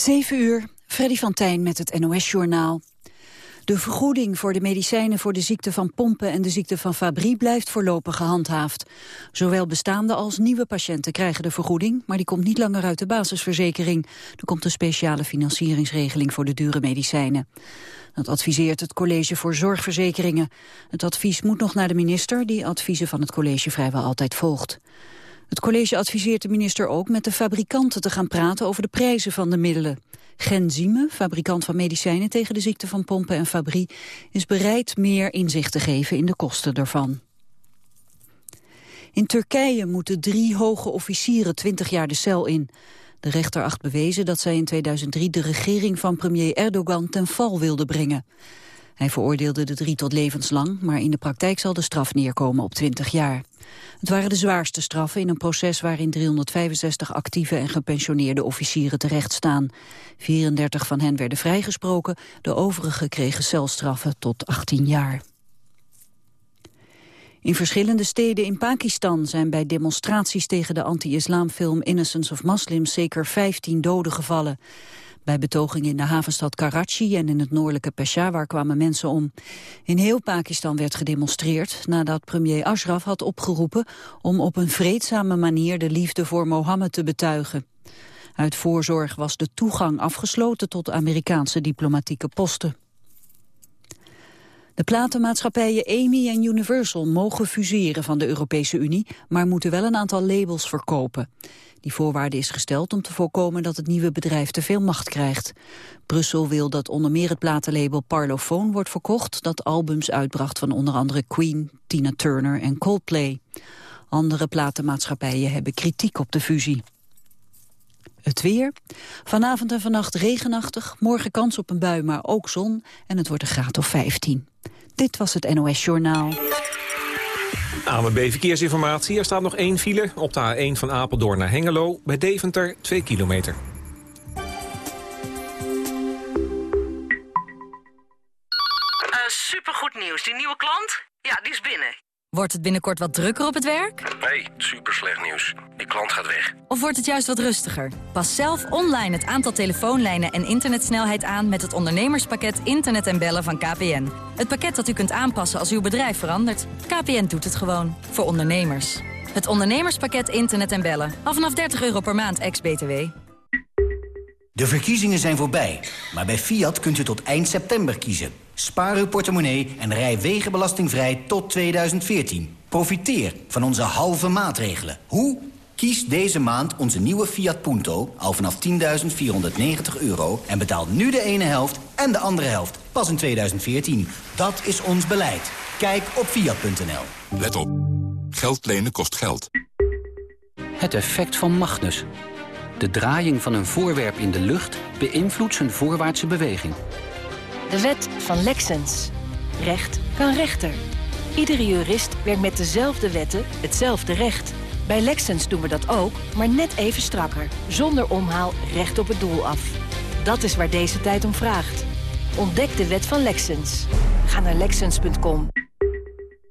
7 uur, Freddy van Tijn met het NOS-journaal. De vergoeding voor de medicijnen voor de ziekte van Pompen en de ziekte van Fabry blijft voorlopig gehandhaafd. Zowel bestaande als nieuwe patiënten krijgen de vergoeding, maar die komt niet langer uit de basisverzekering. Er komt een speciale financieringsregeling voor de dure medicijnen. Dat adviseert het College voor Zorgverzekeringen. Het advies moet nog naar de minister, die adviezen van het college vrijwel altijd volgt. Het college adviseert de minister ook met de fabrikanten te gaan praten over de prijzen van de middelen. Genzyme, fabrikant van medicijnen tegen de ziekte van pompen en fabrie, is bereid meer inzicht te geven in de kosten daarvan. In Turkije moeten drie hoge officieren 20 jaar de cel in. De rechter acht bewezen dat zij in 2003 de regering van premier Erdogan ten val wilde brengen. Hij veroordeelde de drie tot levenslang, maar in de praktijk zal de straf neerkomen op 20 jaar. Het waren de zwaarste straffen in een proces waarin 365 actieve en gepensioneerde officieren terechtstaan. 34 van hen werden vrijgesproken, de overigen kregen celstraffen tot 18 jaar. In verschillende steden in Pakistan zijn bij demonstraties tegen de anti-islamfilm Innocence of Muslims zeker 15 doden gevallen. Bij betogingen in de havenstad Karachi en in het noordelijke Peshawar kwamen mensen om. In heel Pakistan werd gedemonstreerd nadat premier Ashraf had opgeroepen om op een vreedzame manier de liefde voor Mohammed te betuigen. Uit voorzorg was de toegang afgesloten tot Amerikaanse diplomatieke posten. De platenmaatschappijen EMI en Universal mogen fuseren van de Europese Unie, maar moeten wel een aantal labels verkopen. Die voorwaarde is gesteld om te voorkomen dat het nieuwe bedrijf te veel macht krijgt. Brussel wil dat onder meer het platenlabel Parlophone wordt verkocht... dat albums uitbracht van onder andere Queen, Tina Turner en Coldplay. Andere platenmaatschappijen hebben kritiek op de fusie. Het weer. Vanavond en vannacht regenachtig. Morgen kans op een bui, maar ook zon. En het wordt een graad of 15. Dit was het NOS Journaal. AMB Verkeersinformatie. Er staat nog één file op de A1 van Apeldoorn naar Hengelo. Bij Deventer 2 kilometer. Uh, supergoed nieuws. Die nieuwe klant? Ja, die is binnen. Wordt het binnenkort wat drukker op het werk? Nee, super slecht nieuws. Die klant gaat weg. Of wordt het juist wat rustiger? Pas zelf online het aantal telefoonlijnen en internetsnelheid aan... met het ondernemerspakket Internet en Bellen van KPN. Het pakket dat u kunt aanpassen als uw bedrijf verandert. KPN doet het gewoon. Voor ondernemers. Het ondernemerspakket Internet en Bellen. Al vanaf 30 euro per maand, ex-BTW. De verkiezingen zijn voorbij, maar bij Fiat kunt u tot eind september kiezen. Spaar uw portemonnee en rij wegenbelastingvrij tot 2014. Profiteer van onze halve maatregelen. Hoe? Kies deze maand onze nieuwe Fiat Punto al vanaf 10.490 euro... en betaal nu de ene helft en de andere helft pas in 2014. Dat is ons beleid. Kijk op Fiat.nl. Let op. Geld lenen kost geld. Het effect van Magnus. De draaiing van een voorwerp in de lucht beïnvloedt zijn voorwaartse beweging. De wet van Lexens. Recht kan rechter. Iedere jurist werkt met dezelfde wetten hetzelfde recht. Bij Lexens doen we dat ook, maar net even strakker. Zonder omhaal recht op het doel af. Dat is waar deze tijd om vraagt. Ontdek de wet van Lexens. Ga naar Lexens.com.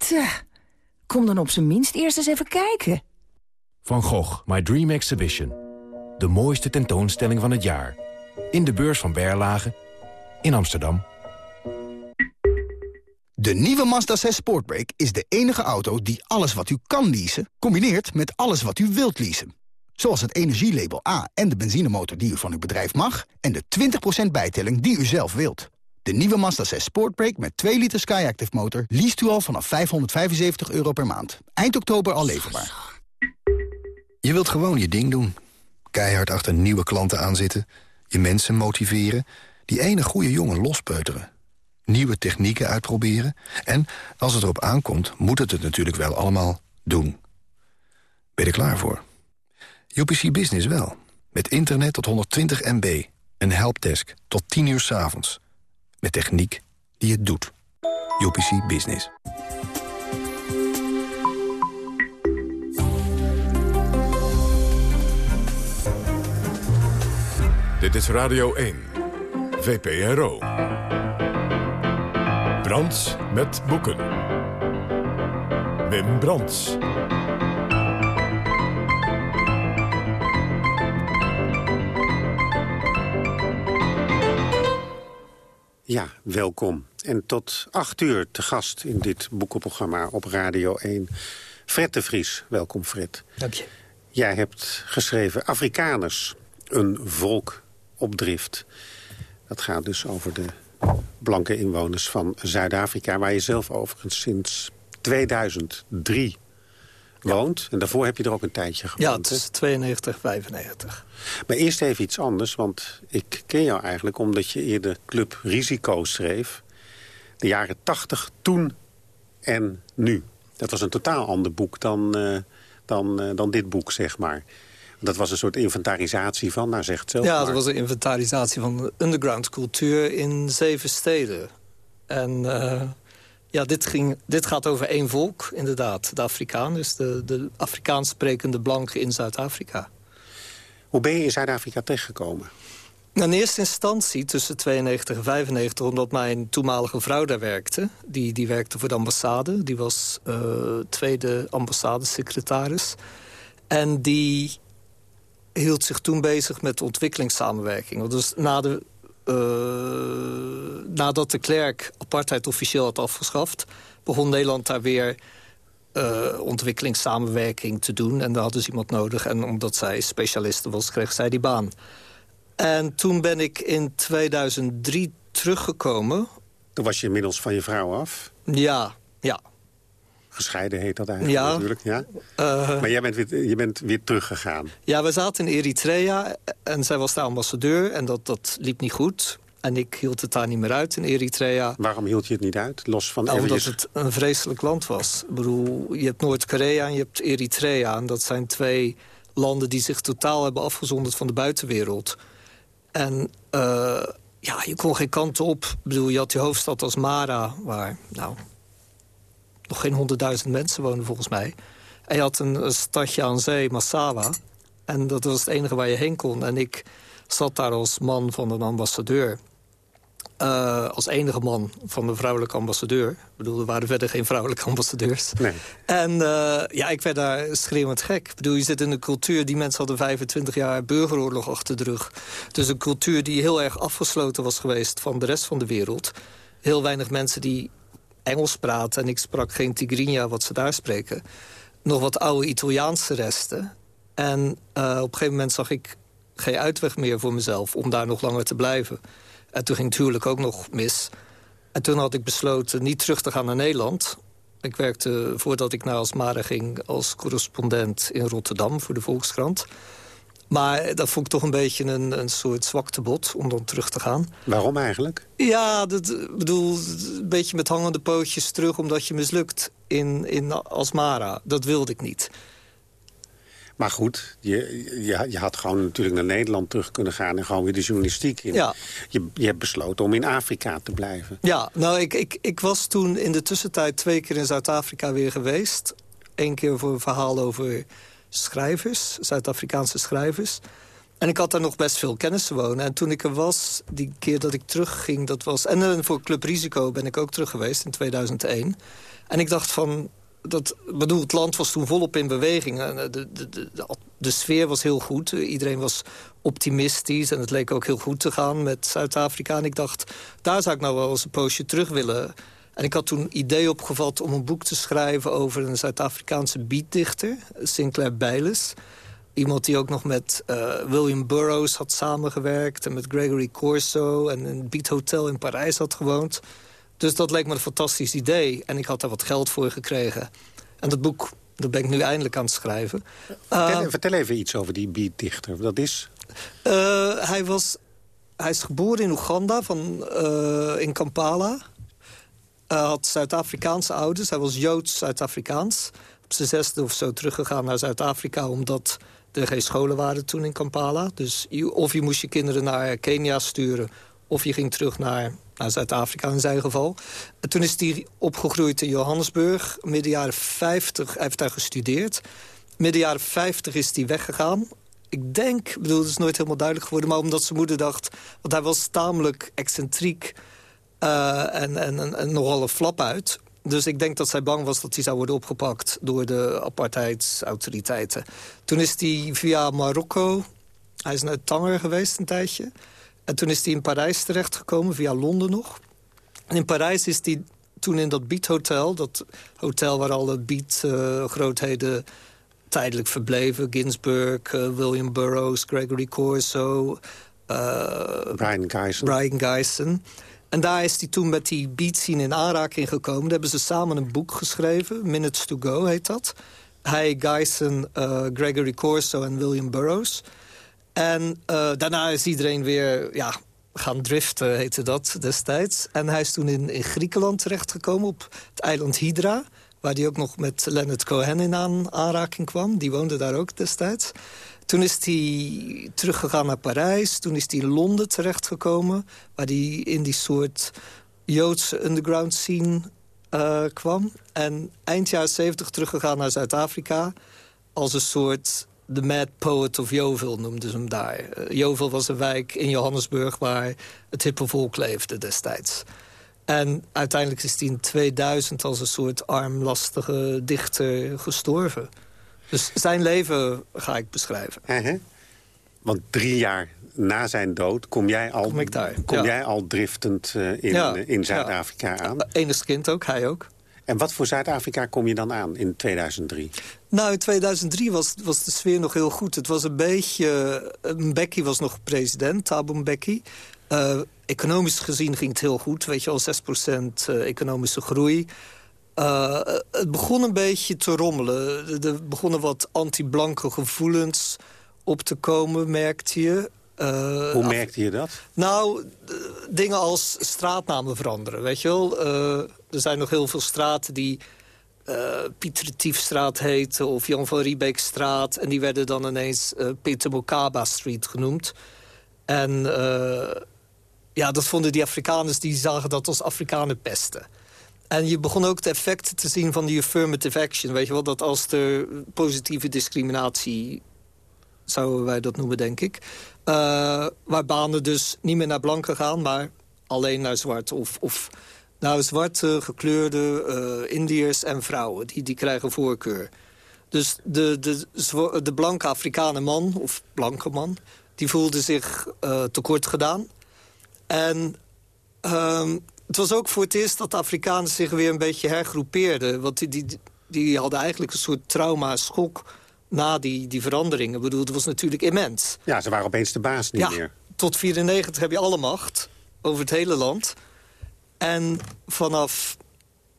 Tja, kom dan op zijn minst eerst eens even kijken. Van Gogh, My Dream Exhibition. De mooiste tentoonstelling van het jaar. In de beurs van Berlage, in Amsterdam. De nieuwe Mazda 6 Sportbrake is de enige auto die alles wat u kan leasen... combineert met alles wat u wilt leasen. Zoals het energielabel A en de benzinemotor die u van uw bedrijf mag... en de 20% bijtelling die u zelf wilt. De nieuwe Mazda 6 Sportbrake met 2 liter Skyactiv motor... liest u al vanaf 575 euro per maand. Eind oktober al leverbaar. Je wilt gewoon je ding doen. Keihard achter nieuwe klanten aanzitten. Je mensen motiveren. Die ene goede jongen lospeuteren. Nieuwe technieken uitproberen. En als het erop aankomt, moet het het natuurlijk wel allemaal doen. Ben je er klaar voor? UPC Business wel. Met internet tot 120 MB. Een helpdesk tot 10 uur 's avonds. Met techniek die het doet. UPC Business. Dit is Radio 1. VPRO. Brands met boeken. Wim Brands. Ja, welkom. En tot acht uur te gast in dit boekenprogramma op Radio 1. Fred de Vries. Welkom, Fred. Dank je. Jij hebt geschreven Afrikaners, een volk op drift. Dat gaat dus over de blanke inwoners van Zuid-Afrika... waar je zelf overigens sinds 2003 woont. En daarvoor heb je er ook een tijdje gewoond. Ja, het is 92, 95. Maar eerst even iets anders, want ik ken jou eigenlijk... omdat je eerder Club Risico schreef. De jaren 80, toen en nu. Dat was een totaal ander boek dan, uh, dan, uh, dan dit boek, zeg maar. Dat was een soort inventarisatie van, nou zegt zelf Ja, maar. dat was een inventarisatie van de underground cultuur in zeven steden. En uh, ja, dit, ging, dit gaat over één volk, inderdaad. De Afrikaners, de, de Afrikaans sprekende blanken in Zuid-Afrika. Hoe ben je in Zuid-Afrika terechtgekomen? In eerste instantie tussen 92 en 95, omdat mijn toenmalige vrouw daar werkte. Die, die werkte voor de ambassade. Die was uh, tweede ambassadesecretaris. En die hield zich toen bezig met ontwikkelingssamenwerking. Dus na de, uh, nadat de Klerk apartheid officieel had afgeschaft... begon Nederland daar weer uh, ontwikkelingssamenwerking te doen. En daar hadden ze iemand nodig. En omdat zij specialiste was, kreeg zij die baan. En toen ben ik in 2003 teruggekomen. Toen was je inmiddels van je vrouw af? Ja, ja. Gescheiden heet dat eigenlijk ja. natuurlijk. Ja? Uh, maar jij bent, weer, je bent weer teruggegaan. Ja, we zaten in Eritrea en zij was de ambassadeur. En dat, dat liep niet goed. En ik hield het daar niet meer uit in Eritrea. Waarom hield je het niet uit? Los van nou, Omdat het een vreselijk land was. Ik bedoel, je hebt Noord-Korea en je hebt Eritrea. En dat zijn twee landen die zich totaal hebben afgezonderd van de buitenwereld. En uh, ja, je kon geen kant op. Ik bedoel, je had je hoofdstad Asmara, waar nou, nog geen honderdduizend mensen wonen volgens mij. En je had een, een, stadje aan zee, Massawa. En dat was het enige waar je heen kon. En ik zat daar als man van een ambassadeur. Uh, als enige man van de vrouwelijke ambassadeur. Ik bedoel, er waren verder geen vrouwelijke ambassadeurs. Nee. En uh, ja, ik werd daar schreeuwend gek. Ik bedoel, je zit in een cultuur... die mensen hadden 25 jaar burgeroorlog achter de rug. Dus een cultuur die heel erg afgesloten was geweest... van de rest van de wereld. Heel weinig mensen die Engels praten. En ik sprak geen Tigrinya, wat ze daar spreken. Nog wat oude Italiaanse resten. En uh, op een gegeven moment zag ik geen uitweg meer voor mezelf... om daar nog langer te blijven. En toen ging het huwelijk ook nog mis. En toen had ik besloten niet terug te gaan naar Nederland. Ik werkte, voordat ik naar Asmara ging... als correspondent in Rotterdam voor de Volkskrant. Maar dat vond ik toch een beetje een, een soort zwaktebod om dan terug te gaan. Waarom eigenlijk? Ja, dat bedoel, een beetje met hangende pootjes terug... omdat je mislukt in, in Asmara. Dat wilde ik niet. Maar goed, je, je, je, had gewoon natuurlijk naar Nederland terug kunnen gaan... en gewoon weer de journalistiek in. Ja. Je, je hebt besloten om in Afrika te blijven. Ja, nou, ik, ik, ik was toen in de tussentijd twee keer in Zuid-Afrika weer geweest. Eén keer voor een verhaal over schrijvers, Zuid-Afrikaanse schrijvers. En ik had daar nog best veel kennis te wonen. En toen ik er was, die keer dat ik terugging, dat was... En voor Club Risico ben ik ook terug geweest in 2001. En ik dacht van, dat, bedoel, het land was toen volop in beweging. De, de, de, de, de sfeer was heel goed. Iedereen was optimistisch en het leek ook heel goed te gaan met Zuid-Afrika. En ik dacht, daar zou ik nou wel eens een poosje terug willen. En ik had toen een idee opgevat om een boek te schrijven... over een Zuid-Afrikaanse beatdichter, Sinclair Baylis. Iemand die ook nog met uh, William Burroughs had samengewerkt... en met Gregory Corso en in het Beat Hotel in Parijs had gewoond... Dus dat leek me een fantastisch idee. En ik had daar wat geld voor gekregen. En dat boek, dat ben ik nu eindelijk aan het schrijven. Vertel, uh, vertel even iets over die beatdichter. Dat is? Uh, hij, was, hij is geboren in Oeganda, van, uh, in Kampala. Hij had Zuid-Afrikaanse ouders. Hij was Joods-Zuid-Afrikaans. Op zijn zesde of zo teruggegaan naar Zuid-Afrika... omdat er geen scholen waren toen in Kampala. Dus of je moest je kinderen naar Kenia sturen... of je ging terug naar, naar Zuid-Afrika in zijn geval. En toen is hij opgegroeid in Johannesburg. Midden jaren 50 hij heeft daar gestudeerd. Midden jaren 50 is hij weggegaan ik denk, bedoel, het is nooit helemaal duidelijk geworden... maar omdat zijn moeder dacht, want hij was tamelijk excentriek... Uh, en, en, en, nogal een flap uit. Dus ik denk dat zij bang was dat hij zou worden opgepakt... door de apartheidsautoriteiten. Toen is hij via Marokko... Hij is naar Tanger geweest een tijdje. En toen is hij in Parijs terechtgekomen, via Londen nog. En in Parijs is hij toen in dat Beat Hotel... dat hotel waar alle Beat-grootheden... Uh, tijdelijk verbleven. Ginsberg, uh, William Burroughs, Gregory Corso... Uh, Brian Geisen. Brian Geisen. En daar is hij toen met die beat scene in aanraking gekomen. Daar hebben ze samen een boek geschreven. Minutes to Go heet dat. Hij, Geisen, uh, Gregory Corso en William Burroughs. En daarna is iedereen weer ja, gaan driften, heette dat destijds. En hij is toen in, in Griekenland terechtgekomen op het eiland Hydra waar hij ook nog met Leonard Cohen in aan, aanraking kwam. Die woonde daar ook destijds. Toen is hij teruggegaan naar Parijs. Toen is hij in Londen terechtgekomen... waar hij in die soort Joodse underground scene uh, kwam. En eind jaren zeventig teruggegaan naar Zuid-Afrika... als een soort The Mad Poet of Yeovil noemden ze hem daar. Uh, was een wijk in Johannesburg waar het hippe volk leefde destijds. En uiteindelijk is hij in 2000 als een soort armlastige dichter gestorven. Dus zijn leven ga ik beschrijven. Uh Want drie jaar na zijn dood kom jij al, kom daar, kom jij al driftend uh, in, ja, in Zuid-Afrika ja. aan. Enig kind ook, hij ook. En wat voor Zuid-Afrika kom je dan aan in 2003? Nou, in 2003 was, was de sfeer nog heel goed. Het was een beetje... Mbeki was nog president, Thabo Mbeki. Uh, economisch gezien ging het heel goed. Weet je al, 6% uh, economische groei. Uh, het begon een beetje te rommelen. Er begonnen wat anti-blanke gevoelens op te komen, merkte je. Uh, Hoe merkte je dat? Nou, dingen als straatnamen veranderen, weet je wel. Uh, er zijn nog heel veel straten die uh, Pieter Retiefstraat heten... of Jan van Riebeekstraat. En die werden dan ineens Peter Mokaba Street genoemd. En ja, dat vonden die Afrikaners, die zagen dat als Afrikanen pesten. En je begon ook het effect te zien van die affirmative action. Weet je wel, dat als er positieve discriminatie, zouden wij dat noemen, denk ik... Uh, waar banen dus niet meer naar blanken gaan, maar alleen naar zwart. Of, of nou, zwarte, gekleurde uh, Indiërs en vrouwen, die, die krijgen voorkeur. Dus de, de, de blanke Afrikanen man, of blanke man... die voelde zich uh, tekort gedaan... En um, het was ook voor het eerst dat de Afrikanen zich weer een beetje hergroepeerden. Want die, die, die hadden eigenlijk een soort trauma-schok na die, die veranderingen. Ik bedoel, het was natuurlijk immens. Ja, ze waren opeens de baas niet ja, meer. tot 94 heb je alle macht over het hele land. En vanaf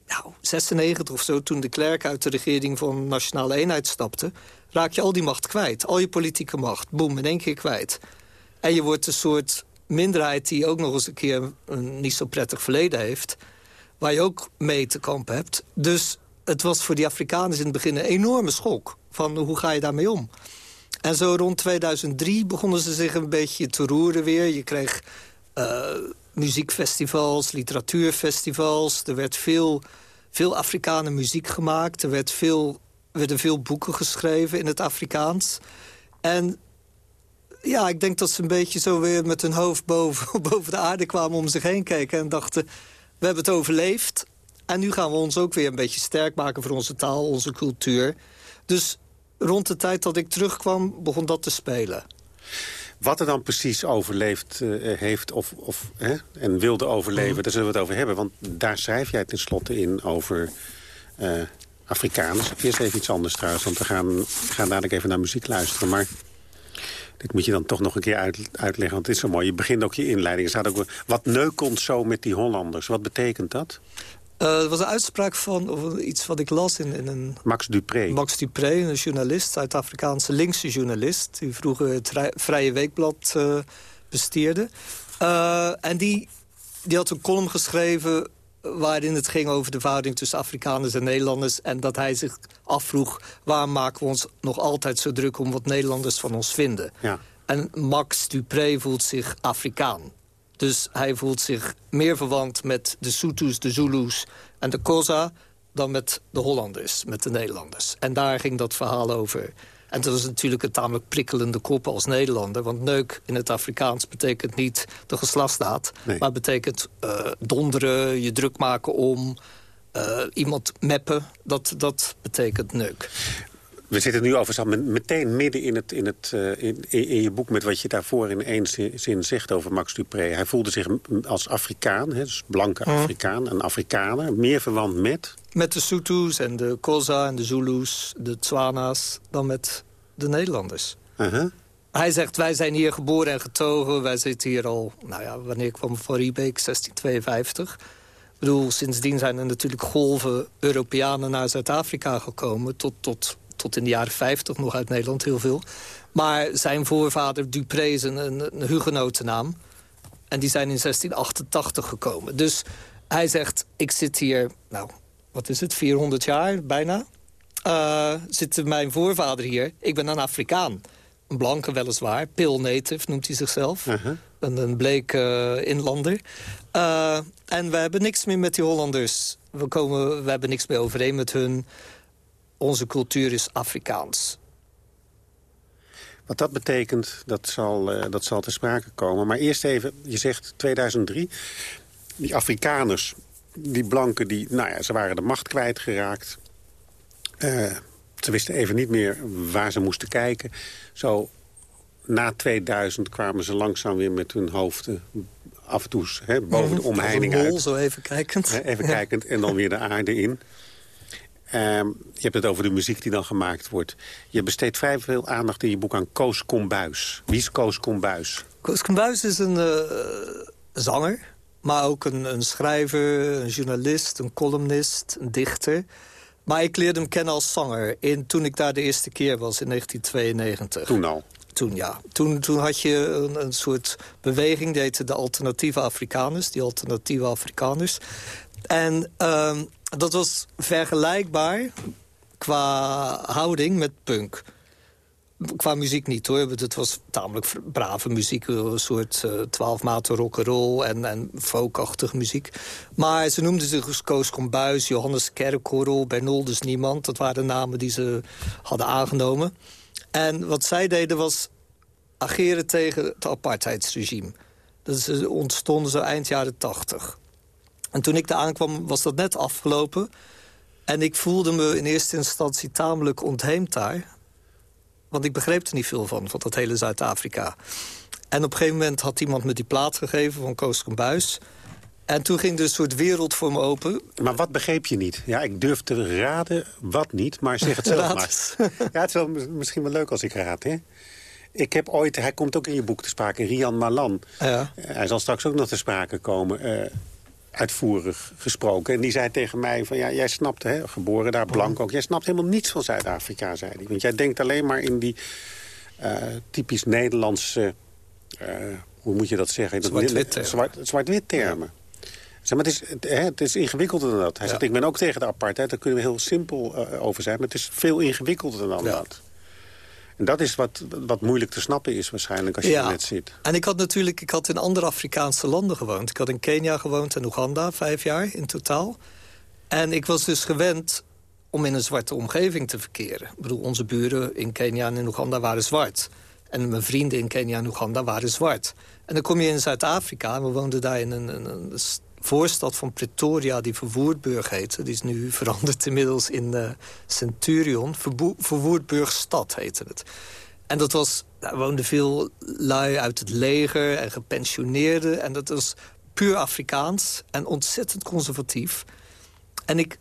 nou, 96 of zo, toen de Klerk uit de regering van Nationale Eenheid stapte... raak je al die macht kwijt. Al je politieke macht, boem, in één keer kwijt. En je wordt een soort minderheid die ook nog eens een keer een niet zo prettig verleden heeft... waar je ook mee te kampen hebt. Dus het was voor die Afrikaners in het begin een enorme schok. Van hoe ga je daarmee om? En zo rond 2003 begonnen ze zich een beetje te roeren weer. Je kreeg uh, muziekfestivals, literatuurfestivals. Er werd veel, veel Afrikanen muziek gemaakt. Er werd veel, werden veel boeken geschreven in het Afrikaans. En ja, ik denk dat ze een beetje zo weer met hun hoofd boven, boven de aarde kwamen om zich heen keken. En dachten, we hebben het overleefd. En nu gaan we ons ook weer een beetje sterk maken voor onze taal, onze cultuur. Dus rond de tijd dat ik terugkwam, begon dat te spelen. Wat er dan precies overleefd uh, heeft of, of, hè, en wilde overleven, mm. daar zullen we het over hebben. Want daar schrijf jij tenslotte in over uh, Afrikaners. Eerst even iets anders trouwens, want we gaan, we gaan dadelijk even naar muziek luisteren. Maar dit moet je dan toch nog een keer uit, uitleggen, want het is zo mooi. Je begint ook je inleiding. Er staat ook, wat neukelt zo met die Hollanders? Wat betekent dat? Uh, was een uitspraak van of iets wat ik las in, in een... Max Dupré. Max Dupré, een journalist, Zuid-Afrikaanse linkse journalist... die vroeger het Vrije Weekblad uh, bestierde. Uh, en die, die had een column geschreven waarin het ging over de verhouding tussen Afrikaners en Nederlanders... en dat hij zich afvroeg, waar maken we ons nog altijd zo druk... om wat Nederlanders van ons vinden. Ja. En Max Dupré voelt zich Afrikaan. Dus hij voelt zich meer verwant met de Soetus, de Zulus en de Kosa... dan met de Hollanders, met de Nederlanders. En daar ging dat verhaal over. En dat was natuurlijk een tamelijk prikkelende kop als Nederlander. Want neuk in het Afrikaans betekent niet de geslachtsdaad. Nee. Maar betekent eh, donderen, je druk maken om... eh, iemand meppen, dat, dat betekent neuk. We zitten nu overigens meteen midden in, het, in, het, eh, in, in, je boek... met wat je daarvoor in één zi- zin zegt over Max Dupré. Hij voelde zich als Afrikaan, hè, dus blanke Mhm. Afrikaan, een Afrikaner. Meer verwant met... Met de Soetus en de Kosa en de Zulus, de Tswana's... dan met de Nederlanders. Uh-huh. Hij zegt, wij zijn hier geboren en getogen. Wij zitten hier al, nou ja, wanneer kwam Van Riebeek? 1652. Ik bedoel, sindsdien zijn er natuurlijk golven Europeanen naar Zuid-Afrika gekomen. Tot, tot, tot in de jaren 50 nog uit Nederland heel veel. Maar zijn voorvader Dupré is een, een, een hugenotennaam. En die zijn in 1688 gekomen. Dus hij zegt, ik zit hier, nou, wat is het, 400 jaar bijna. Eh, zit mijn voorvader hier. Ik ben een Afrikaan. Een blanke weliswaar. Pil native noemt hij zichzelf. Een, een bleek eh, inlander. Eh, en we hebben niks meer met die Hollanders. We, komen, we hebben niks meer overeen met hun. Onze cultuur is Afrikaans. Wat dat betekent, dat zal, dat zal te sprake komen. Maar eerst even, je zegt 2003. Die Afrikaners, die blanken, die, nou ja, ze waren de macht kwijtgeraakt. Eh ze wisten even niet meer waar ze moesten kijken. Zo na 2000 kwamen ze langzaam weer met hun hoofden af en toe hè, boven de omheining Als een mol, uit. zo even kijkend. Hè, Even Ja. kijkend en dan weer de aarde in. Ehm, je hebt het over de muziek die dan gemaakt wordt. Je besteedt vrij veel aandacht in je boek aan Koos Kombuis. Wie is Koos Kombuis? Koos Kombuis is een eh, zanger, maar ook een, een schrijver, een journalist, een columnist, een dichter. Maar ik leerde hem kennen als zanger in, toen ik daar de eerste keer was in 1992. Toen al? Toen, ja. Toen, toen had je een, een soort beweging, die heette de Alternatieve Afrikaners. Die Alternatieve Afrikaners. En ehm, dat was vergelijkbaar qua houding met punk. Qua muziek niet hoor. Het was tamelijk brave muziek. Een soort eh, twaalf maten rock'n'roll en, en folkachtige muziek. Maar ze noemden zich dus Koos Kombuis, Johannes Kerkorrel, Bernoldus Niemand. Dat waren namen die ze hadden aangenomen. En wat zij deden was ageren tegen het apartheidsregime. Dat eh, ontstonden zo eind jaren tachtig. En toen ik daar aankwam was dat net afgelopen. En ik voelde me in eerste instantie tamelijk ontheemd daar. Want ik begreep er niet veel van, van dat hele Zuid-Afrika. En op een gegeven moment had iemand me die plaat gegeven van Koos Buis. En toen ging er een soort wereld voor me open. Maar wat begreep je niet? Ja, ik durf te raden wat niet, maar zeg het zelf maar. Ja, het is wel mis- misschien wel leuk als ik raad, hè? Ik heb ooit, hij komt ook in je boek te sprake, Rian Malan. Ja. Hij zal straks ook nog te sprake komen, eh, uitvoerig gesproken. En die zei tegen mij van, ja, jij snapt, hè, geboren daar, blank ook... jij snapt helemaal niets van Zuid-Afrika, zei hij. Want jij denkt alleen maar in die eh, typisch Nederlandse... eh, hoe moet je dat zeggen? Zwart-wit termen. Zwart-. Zeg, maar het is, het, hè, het is ingewikkelder dan dat. Hij zegt, ik ben ook tegen de apartheid. Daar kunnen we heel simpel eh, over zijn. Maar het is veel ingewikkelder dan dat. En dat is wat, wat moeilijk te snappen is waarschijnlijk als je er net zit. En ik had natuurlijk ik had in andere Afrikaanse landen gewoond. Ik had in Kenia gewoond en Oeganda, vijf jaar in totaal. En ik was dus gewend om in een zwarte omgeving te verkeren. Ik bedoel, onze buren in Kenia en in Oeganda waren zwart. En mijn vrienden in Kenia en Oeganda waren zwart. En dan kom je in Zuid-Afrika. en We woonden daar in een, een, voorstad van Pretoria... die Verwoerdburg heette. Die is nu veranderd inmiddels in eh, Centurion. Verwoerdburgstad heette het. En dat was, daar woonden veel lui uit het leger en gepensioneerden. En dat was puur Afrikaans en ontzettend conservatief. En ik,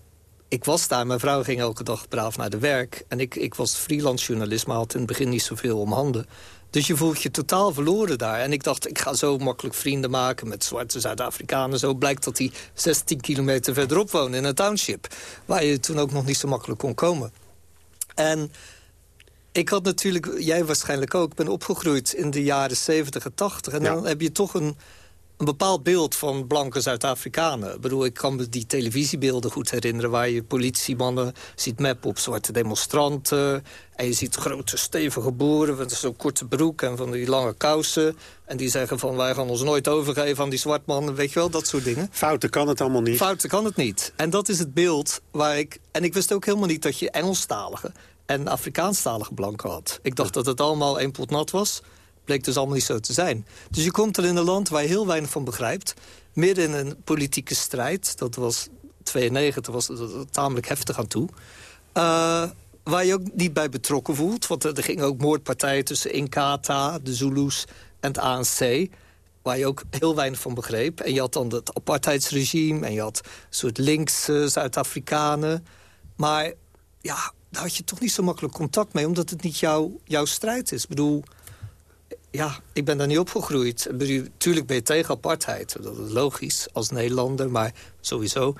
ik was daar, mijn vrouw ging elke dag braaf naar de werk. En ik, ik was freelance journalist, maar had in het begin niet zoveel om handen. Dus je voelt je totaal verloren daar. En ik dacht, ik ga zo makkelijk vrienden maken met zwarte Zuid-Afrikanen. Zo blijkt dat die 16 kilometer verderop wonen in een township. Waar je toen ook nog niet zo makkelijk kon komen. En ik had natuurlijk, jij waarschijnlijk ook, ben opgegroeid in de jaren 70 en 80. En dan heb je toch een, een bepaald beeld van blanke Zuid-Afrikanen. Ik bedoel, ik kan me die televisiebeelden goed herinneren... waar je politiemannen ziet mappen op zwarte demonstranten... en je ziet grote, stevige boeren met zo'n korte broek... en van die lange kousen. En die zeggen van, wij gaan ons nooit overgeven aan die zwartmannen. Weet je wel, dat soort dingen. Fouten kan het allemaal niet. Fouten kan het niet. En dat is het beeld waar ik... En ik wist ook helemaal niet dat je Engelstalige en Afrikaanstalige blanken had. Ik dacht dat het allemaal één pot nat was bleek dus allemaal niet zo te zijn. Dus je komt er in een land waar je heel weinig van begrijpt. Midden in een politieke strijd. Dat was 92, was tamelijk heftig aan toe. Uh, waar je ook niet bij betrokken voelt. Want er gingen ook moordpartijen tussen Inkatha, de Zulus en het ANC waar je ook heel weinig van begreep. En je had dan het apartheidsregime en je had een soort linkse Zuid-Afrikanen. Maar ja, daar had je toch niet zo makkelijk contact mee... omdat het niet jouw, jouw strijd is. Ik bedoel, ja, ik ben daar niet opgegroeid. Tuurlijk ben je tegen apartheid. Dat is logisch, als Nederlander, maar sowieso.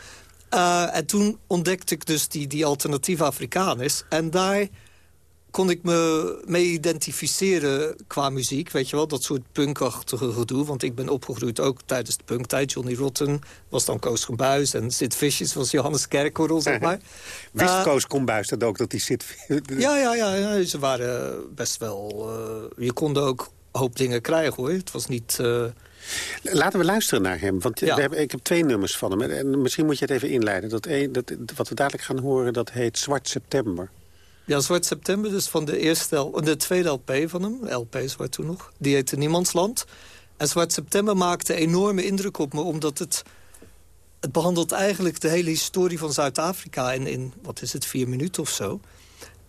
Uh, en toen ontdekte ik dus die, die alternatieve Afrikaners. En daar kon ik me mee identificeren qua muziek. Weet je wel, dat soort punkachtige gedoe. Want ik ben opgegroeid ook tijdens de punktijd. Johnny Rotten was dan Koos Kombuis. En Sid Vicious was Johannes Kerkorrel, zeg maar. Wist uh, Koos Kombuis dat ook, dat die Sid... ja, ja, ja, ja, ze waren best wel... Uh, je kon ook hoop dingen krijgen, hoor. Het was niet... Uh... Laten we luisteren naar hem, want we hebben, ik heb twee nummers van hem. En misschien moet je het even inleiden. Dat, een, dat, wat we dadelijk gaan horen, dat heet Zwart September. Ja, Zwart September, dus van de, eerste, de tweede LP van hem. LP's waar toen nog. Die heette Niemandsland. En Zwart September maakte enorme indruk op me, omdat het... Het behandelt eigenlijk de hele historie van Zuid-Afrika in, in, wat is het, vier minuten of zo.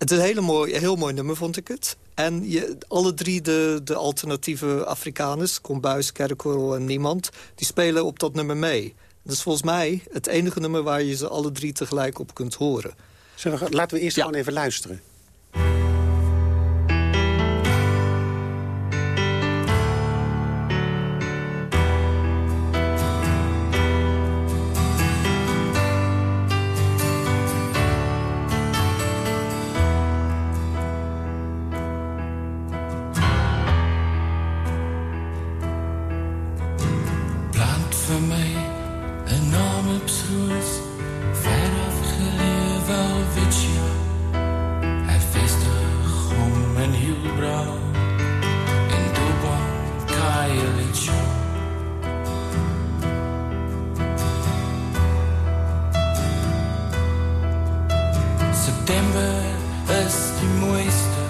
Het is een hele mooi, heel mooi nummer, vond ik het. En je, alle drie de, de alternatieve Afrikaners, Kombuis, Kerkorrel en Niemand... die spelen op dat nummer mee. Dat is volgens mij het enige nummer waar je ze alle drie tegelijk op kunt horen. laten we eerst gewoon even luisteren. September is die mooiste,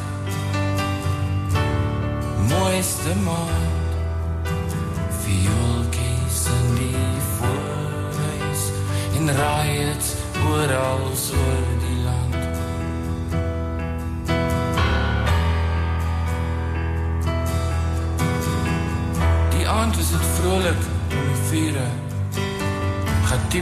mooiste maand.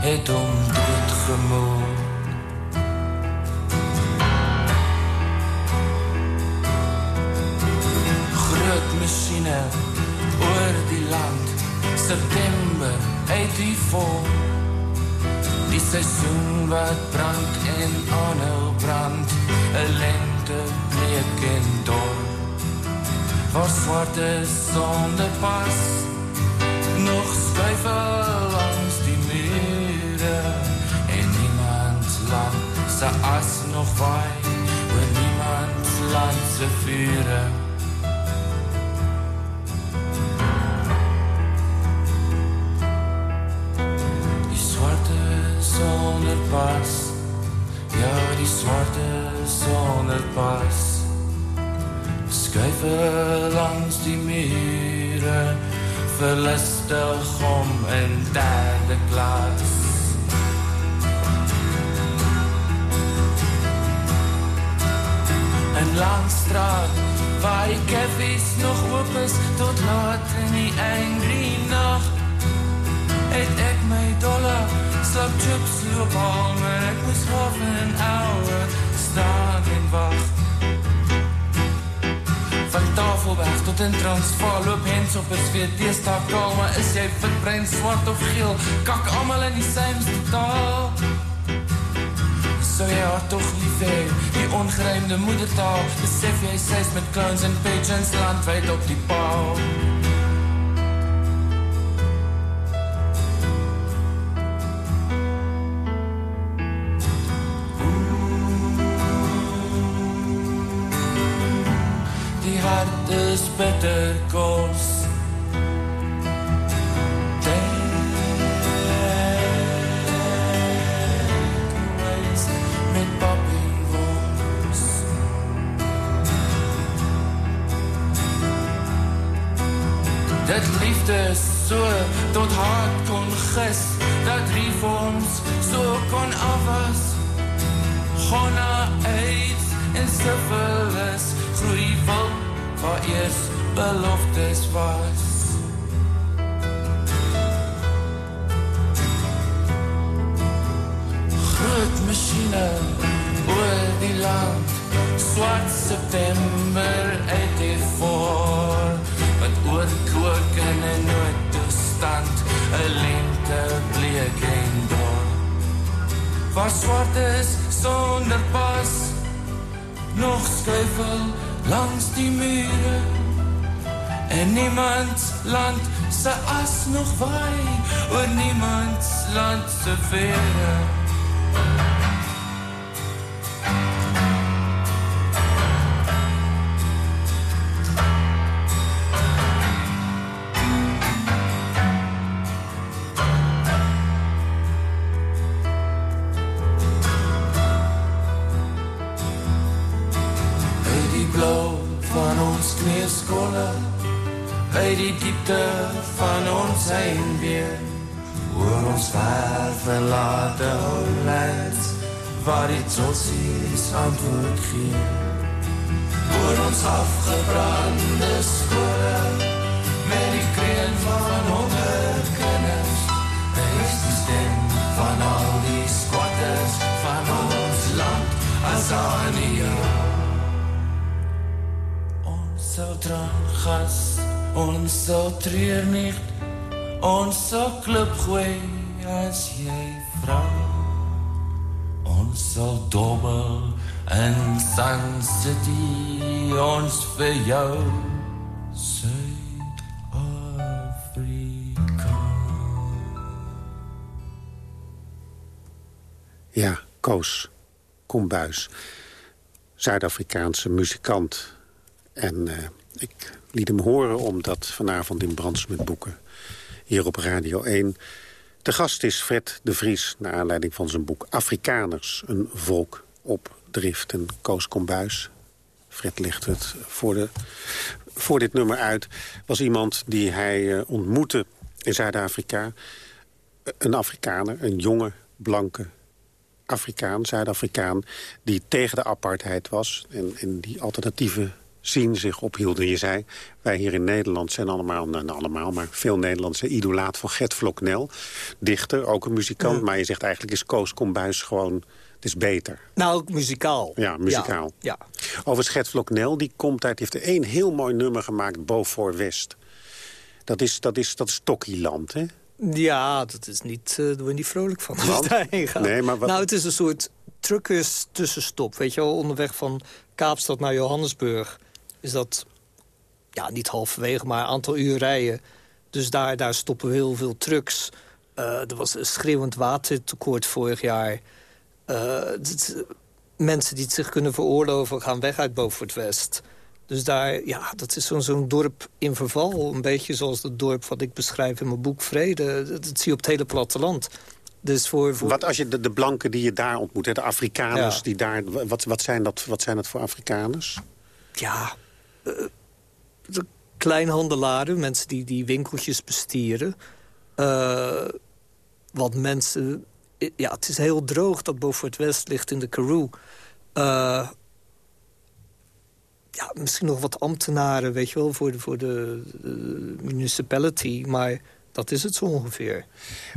het om dood gemoor. masjiene oor die land September uit die vol Die seisoen wat brand en aanhou brand Een lente bleek en dor Waar zwarte sonde pas Nog skuifel sy as nog waai Oor niemand land sy vure pas. Ja, die zwarte zonder pas. Schuiven langs die muren, verlustig om een derde klas. Een landstraat waar die cafés nog open is tot laat in die angry nacht. slap chips loop al, maar ek moes half 'n hour staan en wag. Van Tafelberg tot in Transvaal loop hens op 'n sweet deesdae kaal, maar is jy wit, swart of geel? Kak almal in die same taal. Sou jy haar tog lief die ongeruimde moedertaal, besef jy sy's met clowns en pigeons landwyd op die paal. Die hart is bitter kos. Oorkook in 'n noodtoestand, 'n lente bleek en dor. Waar swart is sonder pas, nog skuifel langs die mure en niemand land se as nog waai oor niemand land se vere Waar die trotsies antwoord gee Oor ons afgebrande skole Met die kreun van honderd kinders Is die stem van al die squatters Van ons land Azania Ons sal dran gas Ons sal treur nie Ons sal klip gooi as jy dobbel in Sun City Ons vir jou Ja, Koos Kombuis. Zuid-Afrikaanse muzikant. En eh, ik liet hem horen omdat vanavond in Brands met Boeken... hier op Radio 1... De gast is Fred de Vries, naar aanleiding van zijn boek Afrikaners, een volk op drift. En Koos Kombuis, Fred ligt het voor, de, voor dit nummer uit... was iemand die hij eh, ontmoette in Zuid-Afrika. Een Afrikaner, een jonge, blanke Afrikaan, Zuid-Afrikaan... die tegen de apartheid was en, en die alternatieve zien zich ophielden. Je zei, wij hier in Nederland zijn allemaal, nou, allemaal... maar veel Nederlandse idolaat van Gert Vloknel. Dichter, ook een muzikant. Maar je zegt eigenlijk is Koos Kombuis gewoon... het is beter. Nou, ook muzikaal. Ja, muzikaal. Ja. Overigens, Gert Vloknel, die komt uit... heeft er één heel mooi nummer gemaakt, Beaufort West. Dat is, dat is, dat is Tokkieland, hè? Ja, dat is niet, uh, daar word je niet vrolijk van als Want? je daarheen gaat. Nee, maar wat- Nou, het is een soort truckers tussenstop. Weet je wel, onderweg van Kaapstad naar Johannesburg. Is dat, ja, niet halverwege, maar een aantal uur rijden. Dus daar, daar stoppen heel veel trucks. Eh, er was een schreeuwend watertekort vorig jaar. Eh, mensen die het zich kunnen veroorloven gaan weg uit Beaufort West. Dus daar, ja, dat is zo'n zo'n dorp in verval. Een beetje zoals het dorp wat ik beschrijf in mijn boek Vrede. Dat, zie je op het hele platteland. Dus voor, voor... Wat als je de, de blanken die je daar ontmoet, hè, de Afrikaners Ja. die daar... Wat, wat, zijn dat, wat zijn dat voor Afrikaners? Ja, de kleinhandelaren, mensen die, die winkeltjes bestieren. Eh, wat mensen... Ja, het is heel droog dat Beaufort West ligt in de Karoo. Eh, ja, misschien nog wat ambtenaren, weet je wel, voor de, voor de municipality. Maar dat is het zo ongeveer.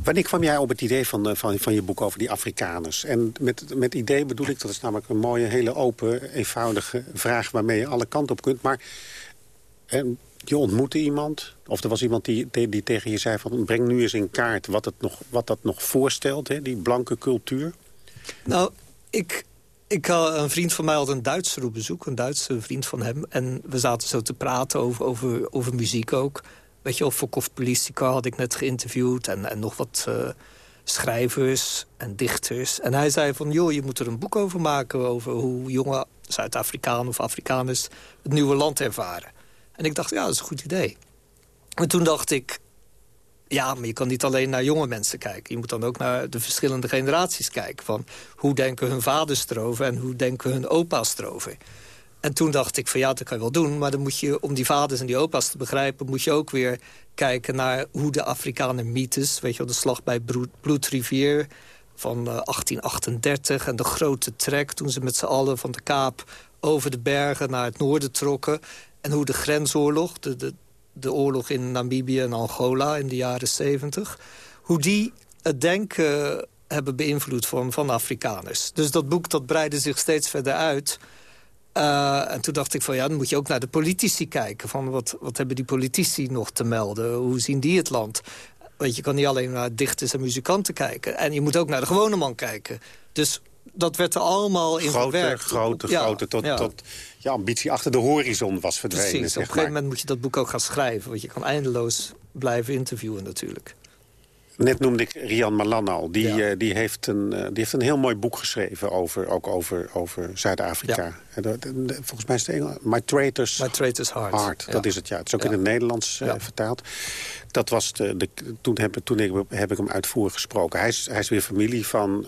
Wanneer kwam jij op het idee van, eh, van, van je boek over die Afrikaners? En met, met idee bedoel ik, dat is namelijk een mooie, hele open, eenvoudige vraag... waarmee je alle kanten op kunt. Maar en je ontmoette iemand, of er was iemand die, die tegen je zei... van breng nu eens in kaart wat, het nog, wat dat nog voorstelt, hè, die blanke cultuur. Nou, ik, ik had een vriend van mij had een Duitser op bezoek, een Duitse vriend van hem. En we zaten zo te praten over, over, over muziek ook. Weet je, of Politica had ik net geïnterviewd en, en nog wat uh, schrijvers en dichters. En hij zei van, joh, je moet er een boek over maken... over hoe jonge Zuid-Afrikanen of Afrikaners het nieuwe land ervaren. En ik dacht, ja, dat is een goed idee. En toen dacht ik, ja, maar je kan niet alleen naar jonge mensen kijken. Je moet dan ook naar de verschillende generaties kijken. Van hoe denken hun vaders erover en hoe denken hun opa's erover. En toen dacht ik van ja, dat kan je wel doen. Maar dan moet je, om die vaders en die opa's te begrijpen... moet je ook weer kijken naar hoe de Afrikaner mythes... weet je wel, de slag bij Bloedrivier van 1838... Eh, en de grote trek toen ze met z'n allen van de Kaap... over de bergen naar het noorden trokken. En hoe de grensoorlog, de, de, de oorlog in Namibië en Angola in de jaren 70... hoe die het denken hebben beïnvloed van, van Afrikaners. Dus dat boek dat breidde zich steeds verder uit... Uh, en toen dacht ik van ja, dan moet je ook naar de politici kijken. Van wat, wat hebben die politici nog te melden? Hoe zien die het land? Want je kan niet alleen naar dichters en muzikanten kijken. En je moet ook naar de gewone man kijken. Dus dat werd er allemaal in grote, verwerkt. Grote, ja, grote, tot, ja. tot je ambitie achter de horizon was verdwenen. Precies, op een gegeven moment moet je dat boek ook gaan schrijven. Want je kan eindeloos blijven interviewen natuurlijk. Net noemde ik Rian Malan al. Die, ja. uh, die, heeft een, uh, die heeft een heel mooi boek geschreven over, ook over, over Zuid-Afrika. Ja. Volgens mij is het Engels. My Traitors, My Traitors Heart. Heart. Ja. Dat is het, ja. Het is ook in het Nederlands uh, vertaald. Dat was de, de, toen heb, toen ik, heb ik hem uitvoerig gesproken. Hij is, hij is weer familie van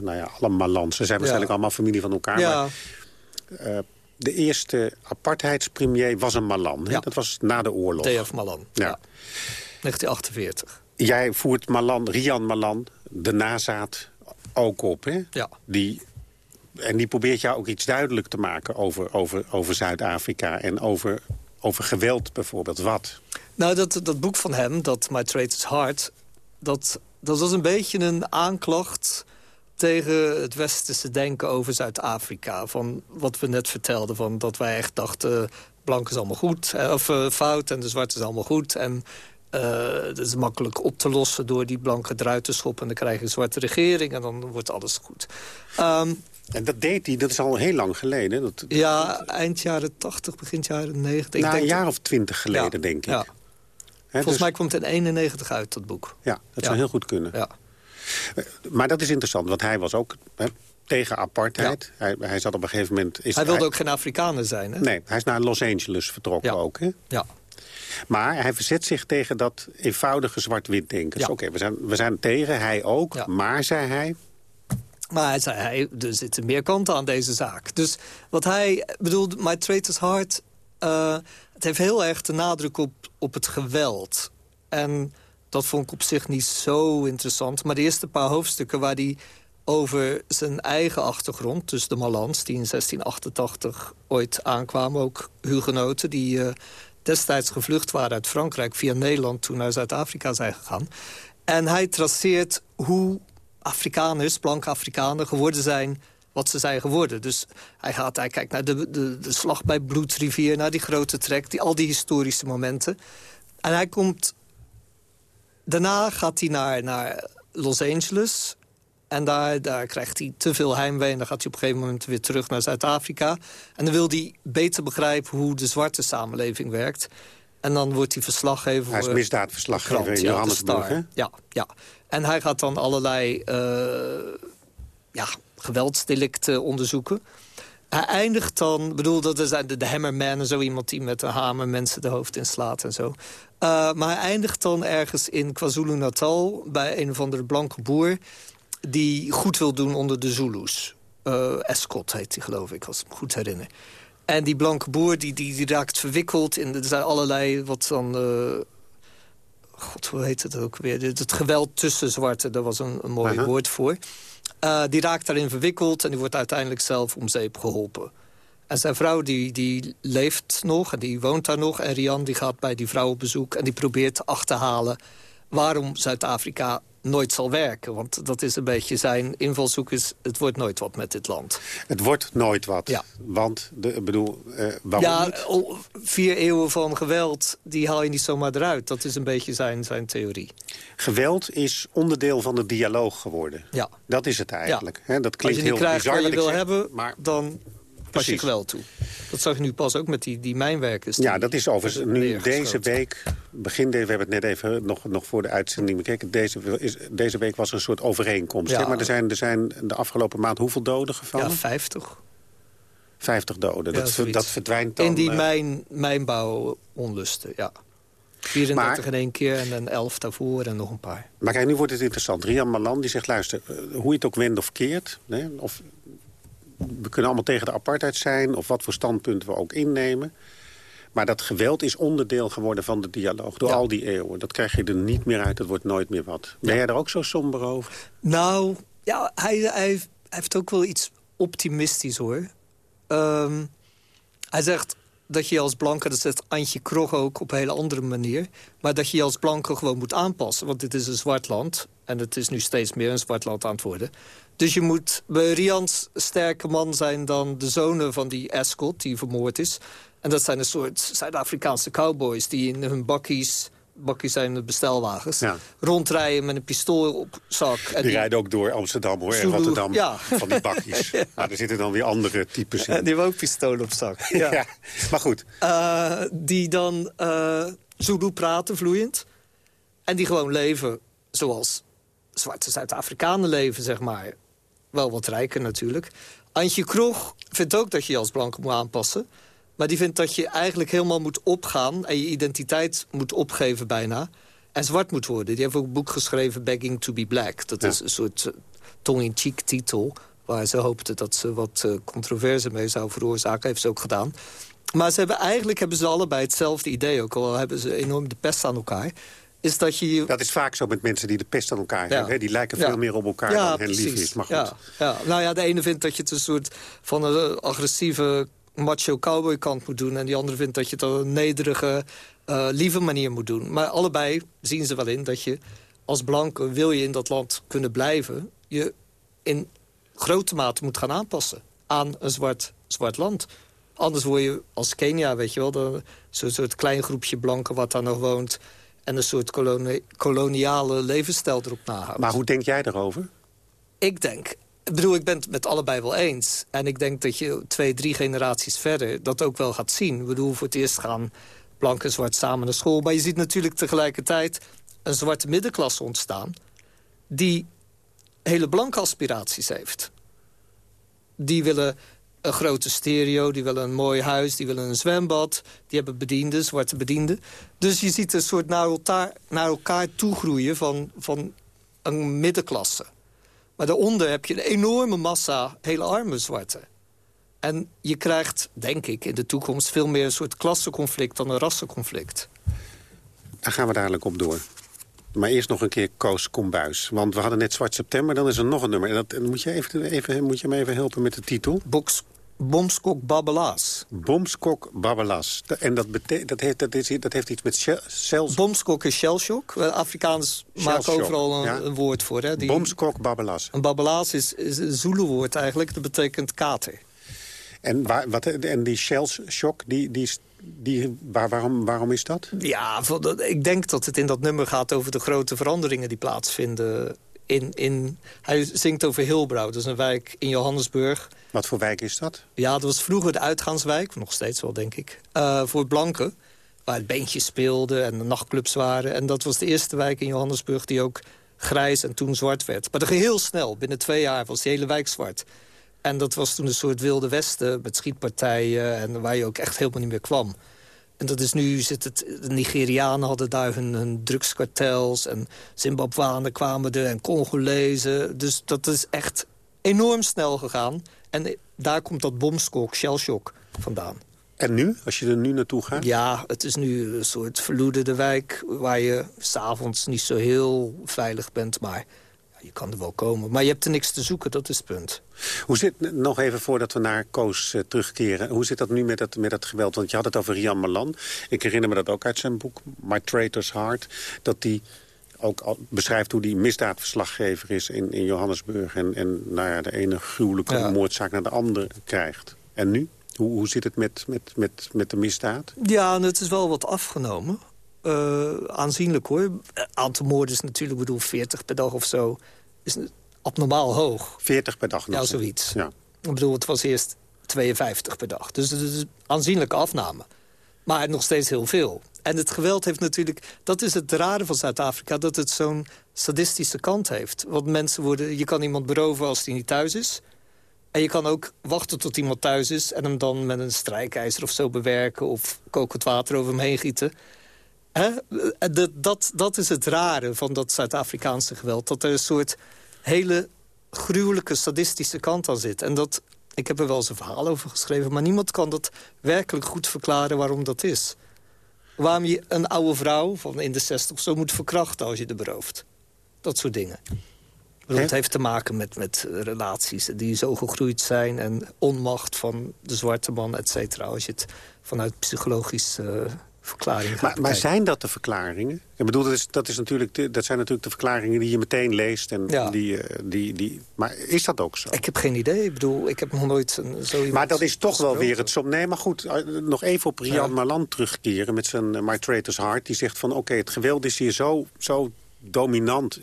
nou ja, alle Malans. Ze zijn waarschijnlijk allemaal familie van elkaar. Maar, de eerste apartheidspremier was een Malan. Dat was na de oorlog. T.F. Malan, ja. 1948 jij voert Malan, Rian Malan, de nazaat, ook op. Hè? Ja. Die, en die probeert jou ook iets duidelijk te maken over, over, over Zuid-Afrika... en over, over geweld bijvoorbeeld. Wat? Nou, dat, dat boek van hem, dat My Traitor's Heart... Dat, dat was een beetje een aanklacht tegen het westerse denken over Zuid-Afrika. Van wat we net vertelden, van dat wij echt dachten... blank is allemaal goed, of uh, fout en de zwart is allemaal goed... en dat is makkelijk op te lossen door die blanke eruit te schoppen. En dan krijg je een zwarte regering en dan wordt alles goed. Um, en dat deed hij, dat is al heel lang geleden. Dat, ja, eind jaren 80, begin jaren 90. Na een jaar of twintig geleden, ja, denk ik. Ja. He, Volgens dus... mij komt het in 91 uit, dat boek. Ja, dat ja. zou heel goed kunnen. Ja. Maar dat is interessant, want hij was ook tegen apartheid. Hij, hij zat op een gegeven moment... Is hij wilde hij... ook geen Afrikaner zijn, hè? Nee, hij is naar Los Angeles vertrokken ook, hè? Ja. Maar hij verzet zich tegen dat eenvoudige zwart-wit denken. Ja. Oké, okay, we, zijn, we zijn tegen, hij ook. Ja. Maar, zei hij... Maar hij zei, hij, er zitten meer kanten aan deze zaak. Dus wat hij bedoelde, My Traitor's Heart... Uh, het heeft heel erg de nadruk op, op het geweld. En dat vond ik op zich niet zo interessant. Maar de eerste paar hoofdstukken waar hij over zijn eigen achtergrond... dus de Malans, die in 1688 ooit aankwamen... ook hugenoten, die uh, destijds gevlucht waren uit Frankrijk... via Nederland toen naar Zuid-Afrika zijn gegaan. En hij traceert hoe Afrikaners, blanke Afrikanen, geworden zijn wat ze zijn geworden. Dus hij, gaat, hij kijkt naar de, de, de slag bij Bloedrivier, naar die grote trek... Die, al die historische momenten. En hij komt... Daarna gaat hij naar, naar Los Angeles... En daar, daar krijgt hij te veel heimwee. En dan gaat hij op een gegeven moment weer terug naar Zuid-Afrika. En dan wil hij beter begrijpen hoe de zwarte samenleving werkt. En dan wordt hij verslaggever... Hij is misdaadverslaggever in Johannesburg, ja, ja, ja. En hij gaat dan allerlei uh, ja, geweldsdelicten onderzoeken. Hij eindigt dan... bedoel, dat er zijn de, de hammerman en zo iemand die met een hamer mensen de hoofd inslaat en zo. Uh, maar hij eindigt dan ergens in KwaZulu-Natal... bij een of andere blanke boer die goed wil doen onder de Zulus. Uh, Escott heet hij, geloof ik, als ik me goed herinner. En die blanke boer die, die, die raakt verwikkeld in... Er zijn allerlei, wat dan... Uh, God, hoe heet het ook weer? Het, geweld tussen zwarten, daar was een, een mooi uh -huh. woord voor. Uh, die raakt daarin verwikkeld en die wordt uiteindelijk zelf om zeep geholpen. En zijn vrouw die, die leeft nog en die woont daar nog. En Rian die gaat bij die vrouw op bezoek en die probeert te achterhalen waarom Zuid-Afrika nooit zal werken. Want dat is een beetje zijn invalshoek is... het wordt nooit wat met dit land. Het wordt nooit wat. Ja. Want, de, ik bedoel, eh, waarom ja, niet? vier eeuwen van geweld, die haal je niet zomaar eruit. Dat is een beetje zijn, zijn theorie. Geweld is onderdeel van de dialoog geworden. Ja. Dat is het eigenlijk. Ja. Dat Als klinkt je niet heel krijgt bizar wat je wat ik wil hebben, maar dan pas je geweld toe. Dat zag je nu pas ook met die, die mijnwerkers. Ja, dat is overigens nu deze week... Begin deze, we hebben het net even nog, nog voor de uitzending bekeken. Deze, is, deze week was er een soort overeenkomst. Ja. Hè? Maar er zijn, er zijn de afgelopen maand hoeveel doden gevallen? Ja, 50. 50 doden. Ja, dat, dat verdwijnt dan... In die eh, mijn, mijnbouwonlusten, ja. 34 in één keer en dan 11 daarvoor en nog een paar. Maar kijk, nu wordt het interessant. Rian Malan die zegt, luister, eh, hoe je het ook wendt of keert... Hè, of, we kunnen allemaal tegen de apartheid zijn... of wat voor standpunten we ook innemen... Maar dat geweld is onderdeel geworden van de dialoog. Door al die eeuwen. Dat krijg je er niet meer uit. Dat wordt nooit meer wat. Ben jij er ook zo somber over? Nou, ja, hij, heeft ook wel iets optimistisch, hoor. Ehm, hij zegt dat je als blanke, dat zegt Antje Krog ook op een hele andere manier... maar dat je je als blanke gewoon moet aanpassen. Want dit is een zwart land en het is nu steeds meer een zwart land aan het worden. Dus je moet bij Rians sterke man zijn dan de zonen van die Ascot... die vermoord is. En dat zijn een soort Zuid-Afrikaanse cowboys... die in hun bakkies, bakkies zijn de bestelwagens... rondrijden met een pistool op zak. En Die, rijden ook door Amsterdam hoor, en Rotterdam. ja. Van die bakjes. Maar er zitten dan weer andere types in. En die hebben ook pistolen op zak. Ja. Maar goed. Eh, die dan eh Zulu praten vloeiend. En die gewoon leven zoals zwarte Zuid-Afrikanen leven, zeg maar. Wel wat rijker natuurlijk. Antje Krog vindt ook dat je je als blanke moet aanpassen. Maar die vindt dat je eigenlijk helemaal moet opgaan... en je identiteit moet opgeven bijna. En zwart moet worden. Die heeft ook een boek geschreven, Begging to be Black. Dat is een soort uh, tong-in-cheek titel... waar ze hoopte dat ze wat uh, controverse mee zou veroorzaken. Heeft ze ook gedaan. Maar ze hebben, eigenlijk hebben ze allebei hetzelfde idee. Ook al hebben ze enorm de pest aan elkaar. Is dat, je... dat is vaak zo met mensen die de pest aan elkaar Ja. hebben. Hè? Die lijken Ja. veel meer op elkaar Ja, dan hen lief is. Maar goed. Ja, ja. Nou ja, de ene vindt dat je het een soort van een agressieve macho cowboy kant moet doen. En die andere vindt dat je het op een nederige, eh, lieve manier moet doen. Maar allebei zien ze wel in dat je als blanke, wil je in dat land kunnen blijven... je in grote mate moet gaan aanpassen aan een zwart, zwart land. Anders word je als Kenia, weet je wel, zo'n soort klein groepje blanken wat daar nog woont... en een soort koloni- koloniale levensstijl erop nahoudt. Maar hoe denk jij daarover? Ik denk, ik bedoel, ik ben het met allebei wel eens. En ik denk dat je twee, drie generaties verder dat ook wel gaat zien. Ik bedoel, voor het eerst gaan blank en zwart samen naar school. Maar je ziet natuurlijk tegelijkertijd een zwarte middenklasse ontstaan... die hele blanke aspiraties heeft. Die willen een grote stereo, die willen een mooi huis, die willen een zwembad. Die hebben bedienden, zwarte bedienden. Dus je ziet een soort naar elkaar, naar elkaar toegroeien van, van een middenklasse. Maar daaronder heb je een enorme massa hele arme zwarte. En je krijgt, denk ik, in de toekomst veel meer een soort klassenconflict dan een rassenconflict. Daar gaan we dadelijk op door. Maar eerst nog een keer Koos Kombuis. Want we hadden net Zwart September, dan is er nog een nummer. En dat, moet, je even, even, moet je me even helpen met de titel? Boks, Bomskok Babbelaas. Bomskok Babbelas. Da- En dat, dat, heeft, dat, is, dat heeft iets met shell- cells... Bomskok is shellshock. Afrikaans maken Shellshock, overal een, ja. een woord voor. Hè? Die, Bomskok Babbelas. Een babbelaas is, is een Zulu-woord eigenlijk. Dat betekent kater. En, waar, wat, en die shells shock, die, die, die, waar, waarom, waarom is dat? Ja, ik denk dat het in dat nummer gaat over de grote veranderingen die plaatsvinden. In, in, hij zingt over Hilbrouw, dat is een wijk in Johannesburg. Wat voor wijk is dat? Ja, dat was vroeger de uitgaanswijk, nog steeds wel, denk ik. eh, voor blanken, waar het bandjes speelden en de nachtclubs waren. En dat was de eerste wijk in Johannesburg die ook grijs en toen zwart werd. Maar dat ging heel snel. Binnen twee jaar was die hele wijk zwart. En dat was toen een soort wilde westen met schietpartijen... en waar je ook echt helemaal niet meer kwam. En dat is nu, zit het, de Nigerianen hadden daar hun, hun drugskartels... en Zimbabwanen kwamen er en Congolezen. Dus dat is echt enorm snel gegaan. En daar komt dat bomskok, shellshock, vandaan. En nu, als je er nu naartoe gaat? Ja, het is nu een soort verloederde wijk... waar je s'avonds niet zo heel veilig bent, maar je kan er wel komen. Maar je hebt er niks te zoeken, dat is het punt. Hoe zit, nog even voordat we naar Koos eh, terugkeren. Hoe zit dat nu met dat, met dat geweld? Want je had het over Rian Malan. Ik herinner me dat ook uit zijn boek, My Traitor's Heart. Dat die ook al beschrijft hoe die misdaadverslaggever is in, in Johannesburg... en, en nou ja, de ene gruwelijke Ja. moordzaak naar de andere krijgt. En nu? Hoe, hoe zit het met, met, met, met de misdaad? Ja, het is wel wat afgenomen. Eh, aanzienlijk hoor. Het aantal moorden is natuurlijk, ik bedoel, 40 per dag of zo. Is abnormaal hoog. 40 per dag nog. Ja, zoiets. Ja. Ik bedoel, het was eerst 52 per dag. Dus het is een aanzienlijke afname. Maar nog steeds heel veel. En het geweld heeft natuurlijk... Dat is het rare van Zuid-Afrika, dat het zo'n sadistische kant heeft. Want mensen worden... Je kan iemand beroven als hij niet thuis is. En je kan ook wachten tot iemand thuis is... en hem dan met een strijkijzer of zo bewerken... of kokend water over hem heen gieten. Hè? Dat, dat, dat is het rare van dat Zuid-Afrikaanse geweld. Dat er een soort hele gruwelijke, sadistische kant aan zit. En dat, ik heb er wel eens een verhaal over geschreven... maar niemand kan dat werkelijk goed verklaren waarom dat is. Waarom je een oude vrouw van in de 60 of zo moet verkrachten als je er berooft. Dat soort dingen. Bedoel, het heeft te maken met, met relaties die zo gegroeid zijn... en onmacht van de zwarte man, et cetera. Als je het vanuit psychologische eh, verklaring gaat Maar, maar zijn dat de verklaringen? Ik bedoel, dat, is, dat, is natuurlijk de, dat zijn natuurlijk de verklaringen die je meteen leest. En Ja. die, eh, die, die, maar is dat ook zo? Ik heb geen idee. Ik bedoel, ik heb nog nooit een, zo Maar dat is toch wel weer het som. Nee, maar goed, eh, nog even op Rian Ja. Marland terugkeren... met zijn eh, My Traitor's Heart. Die zegt van, oké, het geweld is hier zo, zo dominant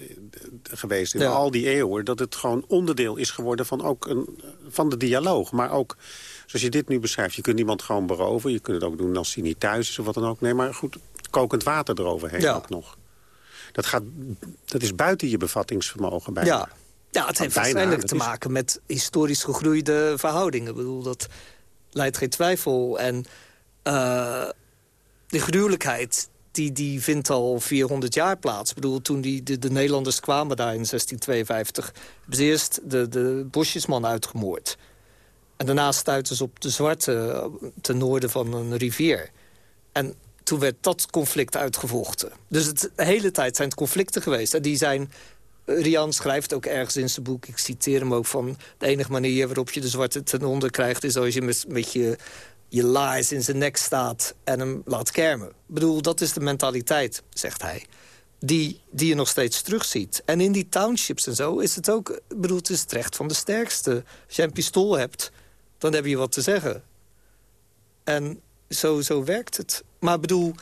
geweest... in Ja. al die eeuwen... dat het gewoon onderdeel is geworden van, ook een, van de dialoog. Maar ook, zoals je dit nu beschrijft... je kunt iemand gewoon beroven. Je kunt het ook doen als hij niet thuis is of wat dan ook. Nee, maar goed, kokend water eroverheen Ja. ook nog. Dat, gaat, dat is buiten je bevattingsvermogen bijna. Ja. Ja, het heeft waarschijnlijk te is- maken met historisch gegroeide verhoudingen. Ik bedoel, dat leidt geen twijfel. En eh de gruwelijkheid, die, die vindt al 400 jaar plaats. Ik bedoel, toen die, de, de Nederlanders kwamen daar in 1652... hebben ze eerst de, de bosjesman uitgemoord. En daarna stuitten ze op de zwarte ten noorden van een rivier. En toen werd dat conflict uitgevochten. Dus het, de hele tijd zijn het conflicten geweest. En die zijn... eh, Rian schrijft ook ergens in zijn boek, ik citeer hem ook van... de enige manier waarop je de zwarte ten onder krijgt... is als je met, met je, je lies in zijn nek staat en hem laat kermen. Ik bedoel, dat is de mentaliteit, zegt hij. Die, die je nog steeds terugziet. En in die townships en zo is het ook... Ik het is het recht van de sterkste. Als jij een pistool hebt, dan heb je wat te zeggen. En zo, zo werkt het. Maar bedoel,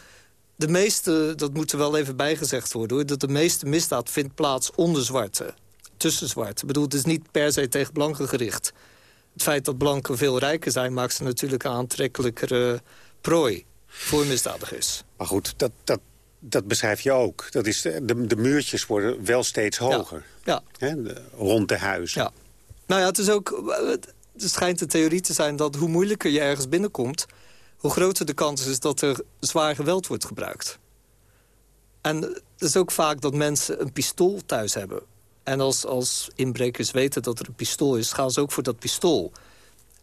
de meeste, dat moet er wel even bijgezegd worden... dat de meeste misdaad vindt plaats onder zwarte. Tussen zwarte. Ik het is niet per se tegen blanken gericht. Het feit dat blanken veel rijker zijn... maakt ze natuurlijk een aantrekkelijkere prooi voor misdadigers. Maar goed, dat, dat, dat beschrijf je ook. Dat is de, de, de muurtjes worden wel steeds hoger. Ja. Hè, de- rond de huizen. Ja. Nou ja, het is ook... Het schijnt de theorie te zijn dat hoe moeilijker je ergens binnenkomt... hoe groter de kans is dat er zwaar geweld wordt gebruikt. En het is ook vaak dat mensen een pistool thuis hebben. En als, als inbrekers weten dat er een pistool is... gaan ze ook voor dat pistool.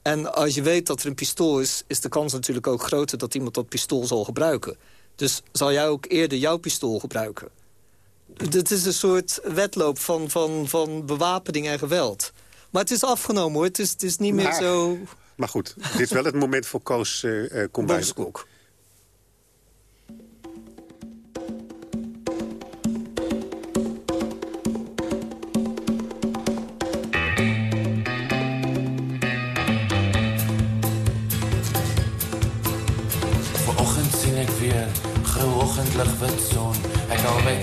En als je weet dat er een pistool is... is de kans natuurlijk ook groter dat iemand dat pistool zal gebruiken. Dus zal jij ook eerder jouw pistool gebruiken. Het is een soort wedloop van, van, van bewapening en geweld. Maar het is afgenomen hoor. Het is, het is niet meer zo... Maar goed, dit is wel het moment voor Koos uh. Grou oggendlig wit son. Ek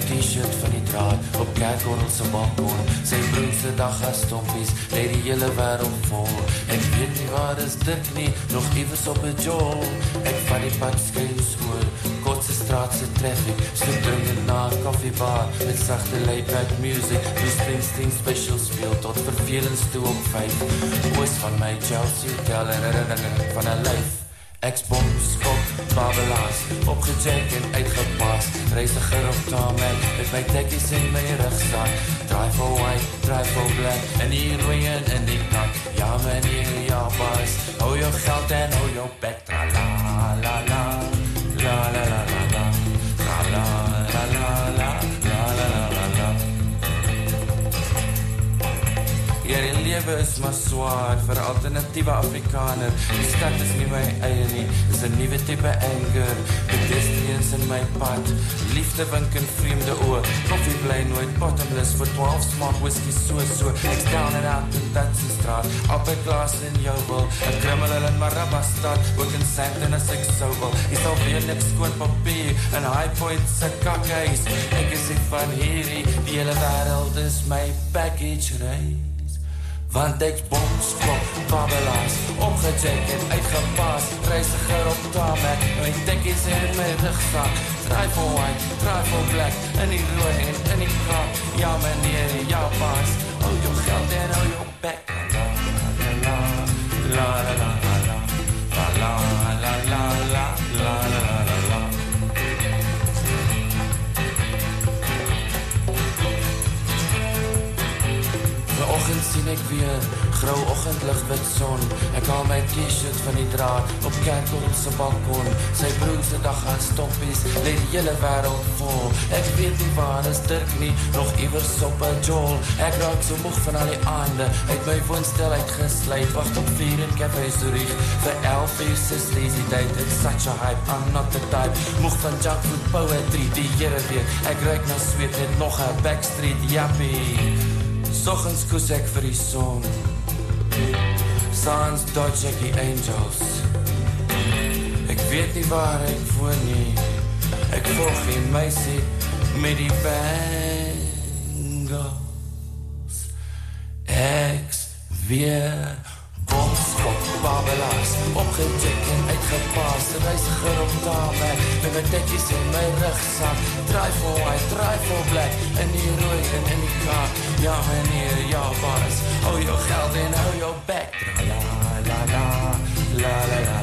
T-shirt van die draad op kerkorrel se balkon. Sy broer se dag as stompies, lê die hele wêreld vol. Ek weet nie waar is dit nie, nog iewers op 'n jol. Ek vat die pad skuins oor, kortse straat se traffic. Stop dringend na koffiebar met sagte late music. Bruce Springsteen special speel tot vervelens toe op 5. Oos van my Chelsea en herinneringe van 'n lyf. Ex-bom, skop, babelaars, opgejack en uitgepas. Reisiger op Tarmac, met my tekkies in my rugzak. Drive for white, drive for black, en die rooien in die kak. Ja meneer, ja baas, hou jou geld en hou jou bek. Tra la la, la leven is maar zwaar voor alternatieve Afrikaner. De stad is niet mijn eigen nie, is een nieuwe type anger. Pedestrians in mijn pad, liefde wink in vreemde oor. Koffie blij nooit bottomless, voor 12 smaak whisky so so. Ek's down and out in Datsenstraat, op een glas in jouw wil. Ek krummel in Marabastad, ook in Sandton as ek sou wil. Is alweer niks skoon papier, Een High Point se kakhuis. Ik is nie van hierdie, die hele wereld is mijn package, right? Want ek boms klop, babbelaars, opgecheck en uitgepas. Reisiger op tamek, my tikkies in my rugzak. Try for white, try for black, in die rooi en in die krak. Ja meneer, ja baas, hou jou geld en hou jou bek. La la la la la la la la la sien ek weer grou oggendlig wit son. Ek haal my T-shirt van die draad op Kerkhof se balkon. Sy broer se dag aan stoppies, lê die hele wêreld vol. Ek weet nie waar is Dirk nie, nog iewers op 'n jol. Ek raak so moeg van al die aande, uit my woonstel uitgesluit. Wag tot 4 in Café Zurich vir 11 uur se sleazy date. It's such a hype, I'm not the type. Moeg van junk food poetry die hele week. Ek ruik na sweet net nog 'n backstreet jappie. Soggens koes ek vir die son. Sans dodge die angels. Ek weet nie waar ek woon nie. Ek volg die meisie met die bangles. Ek's weer bomskop babbelaars. Opgetik en uitgepaas. Reisiger op tamek. Met my tekkies in my rugzak. Voor white, voor black. In die rooi en in die kar. Ja meneer, ja baas. Hou jou geld en hou jou bek. La la la. La la la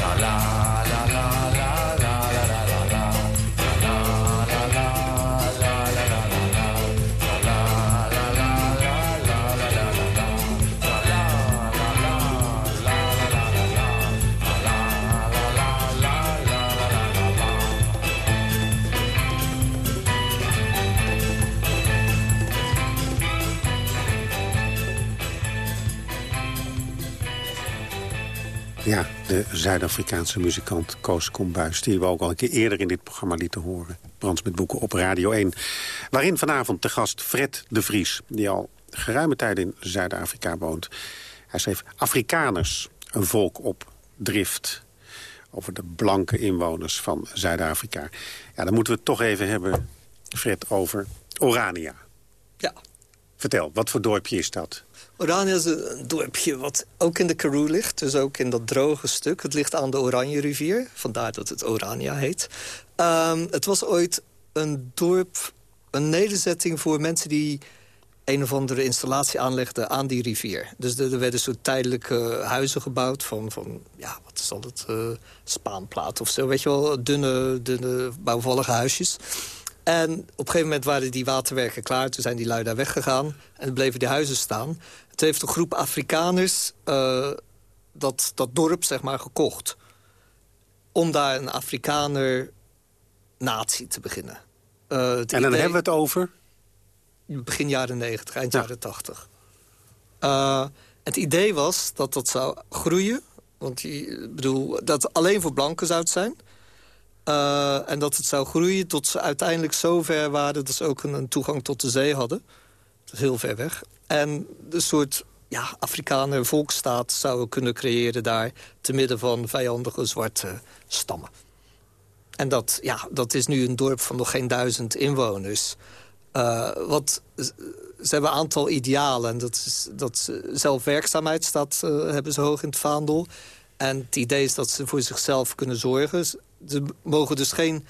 la la de Zuid-Afrikaanse muzikant Koos Kombuis... die we ook al een keer eerder in dit programma lieten horen. Brands met boeken op Radio 1. Waarin vanavond de gast Fred de Vries... die al geruime tijd in Zuid-Afrika woont. Hij schreef Afrikaners, een volk op drift... over de blanke inwoners van Zuid-Afrika. Ja, dan moeten we het toch even hebben, Fred, over Orania. Ja. Vertel, wat voor dorpje is dat? Orania is een dorpje wat ook in de Karoo ligt. Dus ook in dat droge stuk. Het ligt aan de Oranje rivier. Vandaar dat het Orania heet. Ehm, het was ooit een dorp, een nederzetting voor mensen die een of andere installatie aanlegden aan die rivier. Dus er, er werden zo tijdelijke huizen gebouwd van, van ja, wat is dat, eh, spaanplaat of zo. Weet je wel, dunne, dunne bouwvallige huisjes. En op een gegeven moment waren die waterwerken klaar. Toen zijn die lui daar weggegaan en bleven die huizen staan. Toen heeft een groep Afrikaners eh, dat, dat dorp zeg maar gekocht. Om daar een Afrikaner natie te beginnen. Eh, het En dan idee- hebben we het over... Begin jaren 90, eind jaren 80. Eh, het idee was dat dat zou groeien. Want die, ik bedoel, dat alleen voor blanken zou het zijn. Eh, en dat het zou groeien tot ze uiteindelijk zo ver waren... dat ze ook een, toegang tot de zee hadden. Dat is heel ver weg. En een soort ja, Afrikaner volksstaat zouden kunnen creëren daar... te midden van vijandige zwarte stammen. En dat, ja, dat is nu een dorp van nog geen duizend inwoners. Eh, wat, ze hebben een aantal idealen. En dat is, dat ze- zelfwerkzaamheid staat, eh, hebben ze hoog in het vaandel. En het idee is dat ze voor zichzelf kunnen zorgen. Ze- mogen dus geen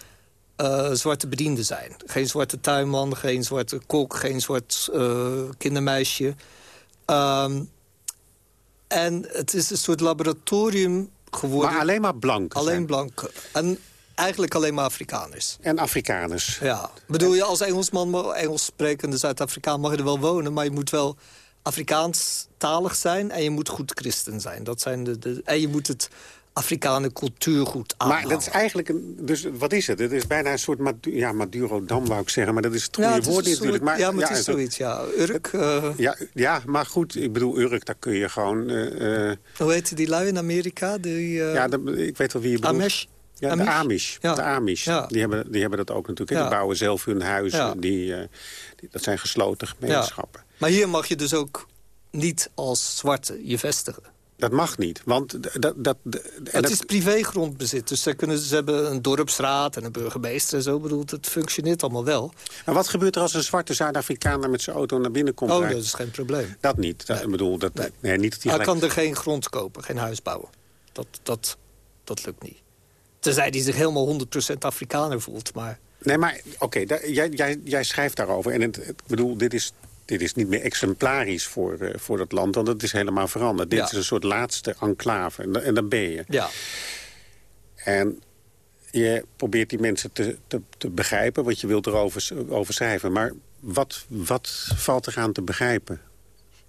eh, zwarte bediende zijn. Geen zwarte tuinman, geen zwarte kok, geen zwart eh, kindermeisje. Ehm, en het is een soort laboratorium geworden. Maar alleen maar blanken Alleen blanken. En eigenlijk alleen maar Afrikaners. En Afrikaners. Ja. Bedoel je als Engelsman, Engels sprekende Zuid-Afrikaan mag je er wel wonen... maar je moet wel Afrikaans talig zijn en je moet goed christen zijn. Dat zijn de, de, en je moet het Afrikanen cultuurgoed aanhangen. Maar dat is eigenlijk, een, dus wat is het? Het is bijna een soort Madu ja, Maduro-dam, wou ik zeggen. Maar dat is het goede het woord natuurlijk. Maar, ja, maar het is zo- zoiets, ja. Urk, eh, Ja, ja, maar goed, ik bedoel, Urk, daar kun je gewoon... eh, eh, hoe heette die lui in Amerika? Die, ja, dat- ik weet wel wie je bedoelt. Amish? Ja, de Amish? Amish. Ja. De Amish. Ja. Die, hebben, die hebben dat ook natuurlijk. Ja. Die bouwen zelf hun huizen. Die, die- dat zijn gesloten gemeenschappen. Maar hier mag je dus ook niet als zwarte je vestigen. Dat mag niet, want dat... dat, het dat- is privégrondbezit, dus ze, kunnen, ze hebben een dorpsraad en een burgemeester en zo. Ik bedoel, het functioneert allemaal wel. En wat gebeurt er als een zwarte Zuid-Afrikaner met zijn auto naar binnen komt? Oh, dat is geen probleem. Dat niet. Dat, ik bedoel, dat, nee. niet dat hij gelijk- kan er geen grond kopen, geen huis bouwen. Dat, dat, dat lukt niet. Tenzij hij zich helemaal 100% Afrikaner voelt, maar... Nee, maar oké, jij, jij, jij schrijft daarover. En ik bedoel, dit is, dit is niet meer exemplarisch voor, eh, voor dat land... want het is helemaal veranderd. Dit Ja. is een soort laatste enclave. En, en dan ben je. Ja. En je probeert die mensen te, te, te begrijpen... wat je wilt erover over schrijven. Maar wat, wat valt eraan te begrijpen?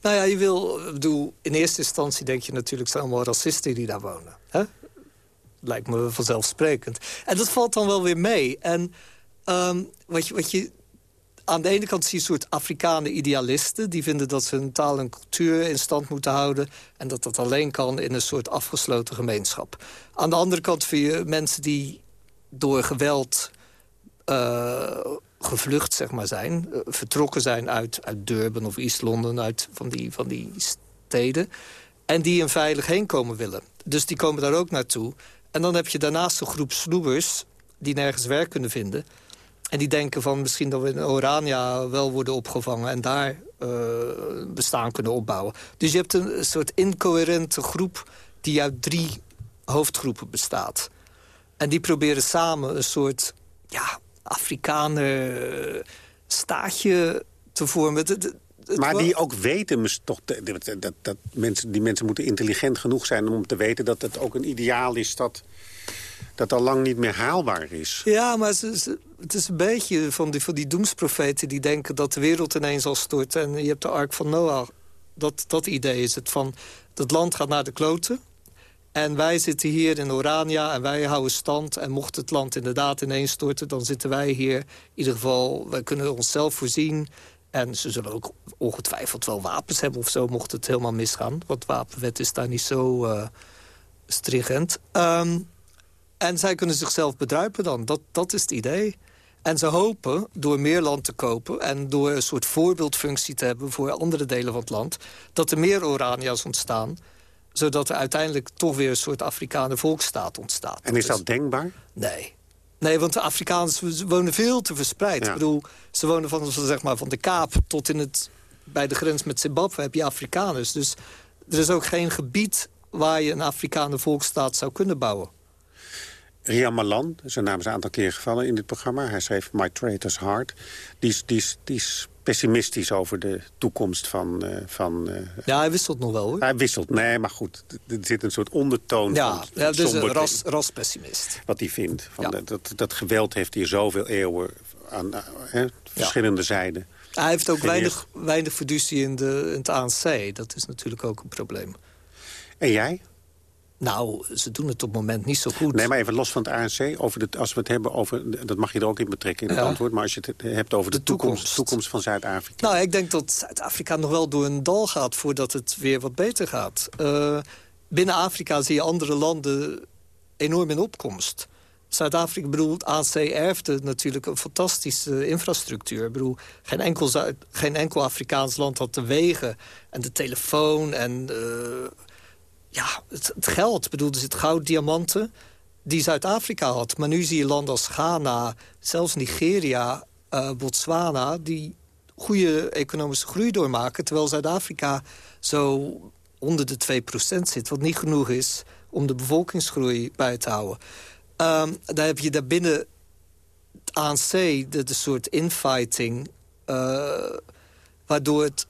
Nou ja, je wil... Bedoel, in eerste instantie denk je natuurlijk... zijn allemaal racisten die daar wonen. Hè? Lijkt me vanzelfsprekend. En dat valt dan wel weer mee. En ehm, wat, je, wat je... Aan de ene kant zie je een soort Afrikanen idealisten... die vinden dat ze hun taal en cultuur in stand moeten houden... en dat dat alleen kan in een soort afgesloten gemeenschap. Aan de andere kant vind je mensen die door geweld... eh, gevlucht zeg maar, zijn. eh, vertrokken zijn uit, uit Durban of East London, uit van die, van die steden. En die een veilig heen komen willen. Dus die komen daar ook naartoe. En dan heb je daarnaast een groep sloebers die nergens werk kunnen vinden. En die denken van misschien dat we in Orania wel worden opgevangen... en daar eh, bestaan kunnen opbouwen. Dus je hebt een soort incoherente groep die uit drie hoofdgroepen bestaat. En die proberen samen een soort ja, Afrikaner staatje te vormen. Maar die ook weten, toch, dat, dat, dat, dat mensen, die mensen moeten intelligent genoeg zijn... om te weten dat het ook een ideaal is dat, dat al lang niet meer haalbaar is. Ja, maar het is een beetje van die, van die doemsprofeten... die denken dat de wereld ineens zal storten. En je hebt de ark van Noach. Dat, dat idee is het van... dat land gaat naar de kloten... En wij zitten hier in Orania en wij houden stand. En mocht het land inderdaad ineens storten, dan zitten wij hier. In ieder geval, wij kunnen onszelf voorzien. En ze zullen ook ongetwijfeld wel wapens hebben of zo, mocht het helemaal misgaan. Want wapenwet is daar niet zo eh, stringent. Ehm, en zij kunnen zichzelf bedruipen dan. Dat, dat is het idee. En ze hopen door meer land te kopen... en door een soort voorbeeldfunctie te hebben voor andere delen van het land... dat er meer Orania's ontstaan zodat er uiteindelijk toch weer een soort Afrikaanse volksstaat ontstaat. En is dat denkbaar? Nee. Nee, want de Afrikaaners ze wonen veel te verspreid. Ja. Ik bedoel, ze wonen van, zeg maar, van de Kaap tot in het, bij de grens met Zimbabwe heb je Afrikaners. Dus er is ook geen gebied waar je een Afrikaanse volksstaat zou kunnen bouwen. Rian Malan, zijn naam is een aantal keer gevallen in dit programma. Hij schreef My Traitor's Heart. Die is, die is, die is pessimistisch over de toekomst van... eh, van eh, Ja, hij wisselt nog wel, hoor. Hij wisselt, nee, maar goed. Er zit een soort ondertoon Ja, van, ja dus een ras, raspessimist. Wat hij vindt. Van dat, dat, dat geweld heeft hier zoveel eeuwen aan eh, hè, verschillende zijden. Hij heeft ook weinig, weinig fiducie in, de, in het ANC. Dat is natuurlijk ook een probleem. En jij? Nou, ze doen het op het moment niet zo goed. Nee, maar even los van het ANC. Over de, als we het hebben over... Dat mag je er ook in betrekken in het Ja. antwoord. Maar als je het hebt over de, toekomst, toekomst van Zuid-Afrika. Nou, ik denk dat Zuid-Afrika nog wel door een dal gaat... voordat het weer wat beter gaat. Eh, binnen Afrika zie je andere landen enorm in opkomst. Zuid-Afrika, ik bedoel, het ANC erfde natuurlijk een fantastische infrastructuur. Ik bedoel, geen enkel, Zuid, geen enkel Afrikaans land had de wegen en de telefoon en eh, ja, het, het geld. Bedoel, er zit goud, diamanten die Zuid-Afrika had. Maar nu zie je landen als Ghana, zelfs Nigeria, eh, Botswana... die goede economische groei doormaken... terwijl Zuid-Afrika zo onder de 2% zit... wat niet genoeg is om de bevolkingsgroei bij te houden. Ehm, daar heb je daarbinnen het ANC, de, de soort infighting... eh, waardoor het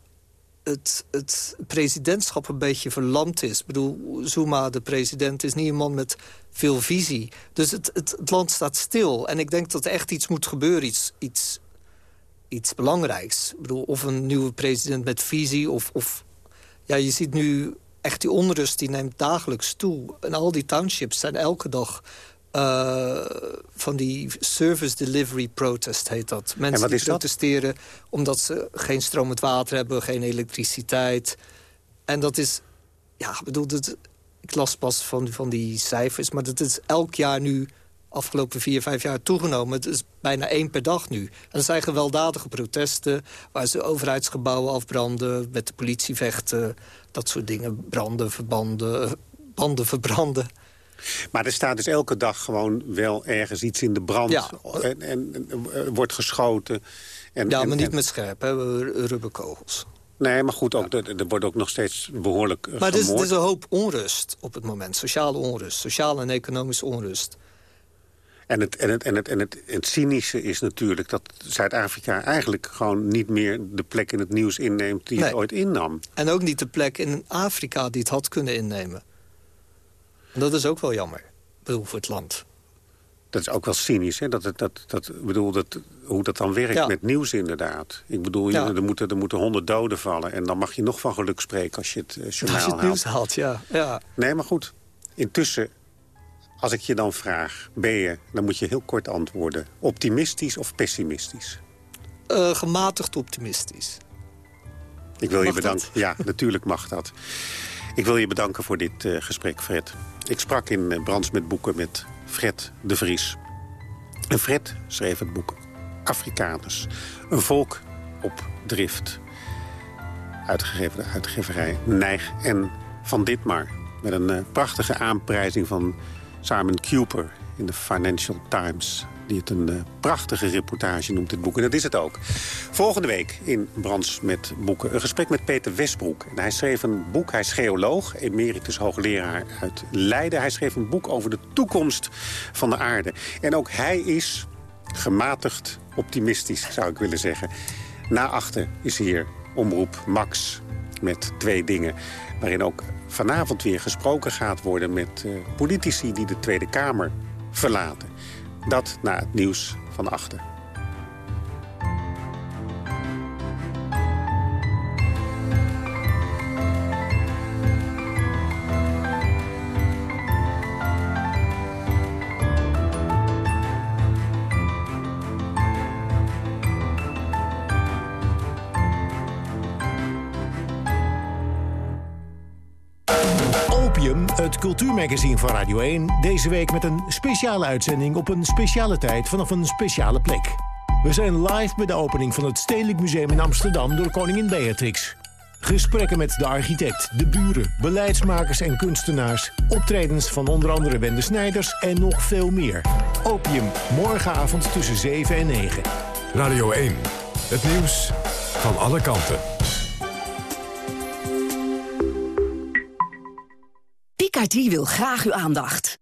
het, het presidentschap een beetje verlamd is. Ik bedoel, Zuma, de president, is niet een man met veel visie. Dus het, het, land staat stil. En ik denk dat er echt iets moet gebeuren, iets, iets, iets belangrijks. Ik bedoel, of een nieuwe president met visie... of, of ja, je ziet nu echt die onrust die neemt dagelijks toe. En al die townships zijn elke dag... Uh, van die service delivery protest heet dat. Mensen die protesteren dat? omdat ze geen stromend water hebben, geen elektriciteit. En dat is, ja, bedoel, dat, ik las pas van, van die cijfers... maar dat is elk jaar nu afgelopen vier, vijf jaar toegenomen. Het is bijna één per dag nu. En er zijn gewelddadige protesten... waar ze overheidsgebouwen afbranden, met de politie vechten... dat soort dingen, branden, verbanden, banden verbranden. Maar er staat dus elke dag gewoon wel ergens iets in de brand. Ja. En, en, wordt geschoten. En, ja, maar niet met scherp, hè, rubberkogels. Nee, maar goed, ook, er, er wordt ook nog steeds behoorlijk Maar er is, er is, een hoop onrust op het moment. Sociale onrust, sociale en economische onrust. En het, en, het, en, het, en het, het cynische is natuurlijk dat Zuid-Afrika eigenlijk gewoon niet meer de plek in het nieuws inneemt die het ooit innam. En ook niet de plek in Afrika die het had kunnen innemen. Dat is ook wel jammer, bedoel, voor het land. Dat is ook wel cynisch, hè? Dat, dat, dat, bedoel, dat, hoe dat dan werkt met nieuws inderdaad. Ik bedoel, ja. er, moeten, er moeten honderd doden vallen... en dan mag je nog van geluk spreken als je het uh, journaal Als je het nieuws haalt, ja. ja. Nee, maar goed. Intussen, als ik je dan vraag, ben je... dan moet je heel kort antwoorden. Optimistisch of pessimistisch? Uh, gematigd optimistisch. Ik wil je bedanken. Ja, natuurlijk mag dat. Ik wil je bedanken voor dit uh, gesprek, Fred. Ik sprak in uh, Brands met Boeken met Fred de Vries. En Fred schreef het boek Afrikaners. Een volk op drift. Uitgegeven de uitgeverij Nijg en Van Ditmar. Met een uh, prachtige aanprijzing van Simon Cooper in de Financial Times die het een uh, prachtige reportage noemt, dit boek. En dat is het ook. Volgende week in Brands met Boeken een gesprek met Peter Westbroek. Hij schreef een boek, hij is geoloog, emeritus hoogleraar uit Leiden. Hij schreef een boek over de toekomst van de aarde. En ook hij is gematigd optimistisch, zou ik willen zeggen. Na achter is hier Omroep Max met twee dingen... waarin ook vanavond weer gesproken gaat worden met uh, politici die de Tweede Kamer verlaten. Dat na het nieuws van achter. Cultuurmagazine van Radio 1. Deze week met een speciale uitzending op een speciale tijd vanaf een speciale plek. We zijn live bij de opening van het Stedelijk Museum in Amsterdam door koningin Beatrix. Gesprekken met de architect, de buren, beleidsmakers en kunstenaars. Optredens van onder andere Wende Snijders en nog veel meer. Opium, morgenavond tussen 7 en 9. Radio 1, het nieuws van alle kanten. Picardie wil graag uw aandacht.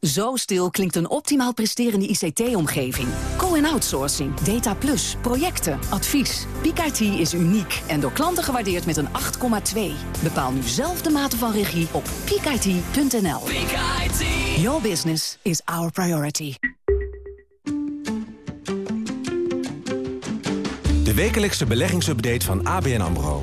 Zo stil klinkt een optimaal presterende ICT-omgeving. Co-en-outsourcing, data plus, projecten, advies. Picardie is uniek en door klanten gewaardeerd met een 8,2. Bepaal nu zelf de mate van regie op picardie.nl. Your business is our priority. De wekelijkse beleggingsupdate van ABN AMRO.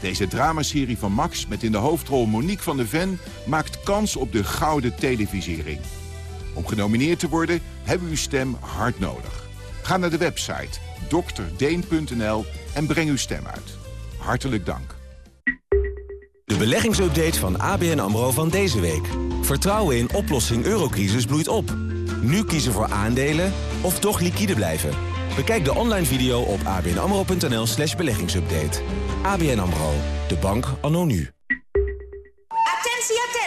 Deze dramaserie van Max met in de hoofdrol Monique van der Ven... maakt kans op de gouden televisiering. Om genomineerd te worden hebben we uw stem hard nodig. Ga naar de website drdeen.nl en breng uw stem uit. Hartelijk dank. De beleggingsupdate van ABN AMRO van deze week. Vertrouwen in oplossing eurocrisis bloeit op. Nu kiezen voor aandelen of toch liquide blijven. Bekijk de online video op abnamro.nl slash beleggingsupdate. ABN AMRO, de bank anno nu.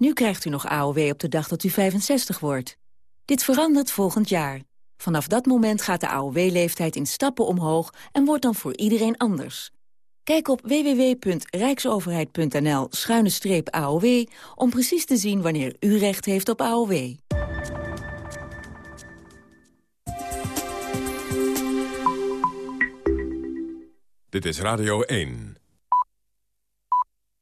Nu krijgt u nog AOW op de dag dat u 65 wordt. Dit verandert volgend jaar. Vanaf dat moment gaat de AOW-leeftijd in stappen omhoog en wordt dan voor iedereen anders. Kijk op www.rijksoverheid.nl-aow om precies te zien wanneer u recht heeft op AOW. Dit is Radio 1.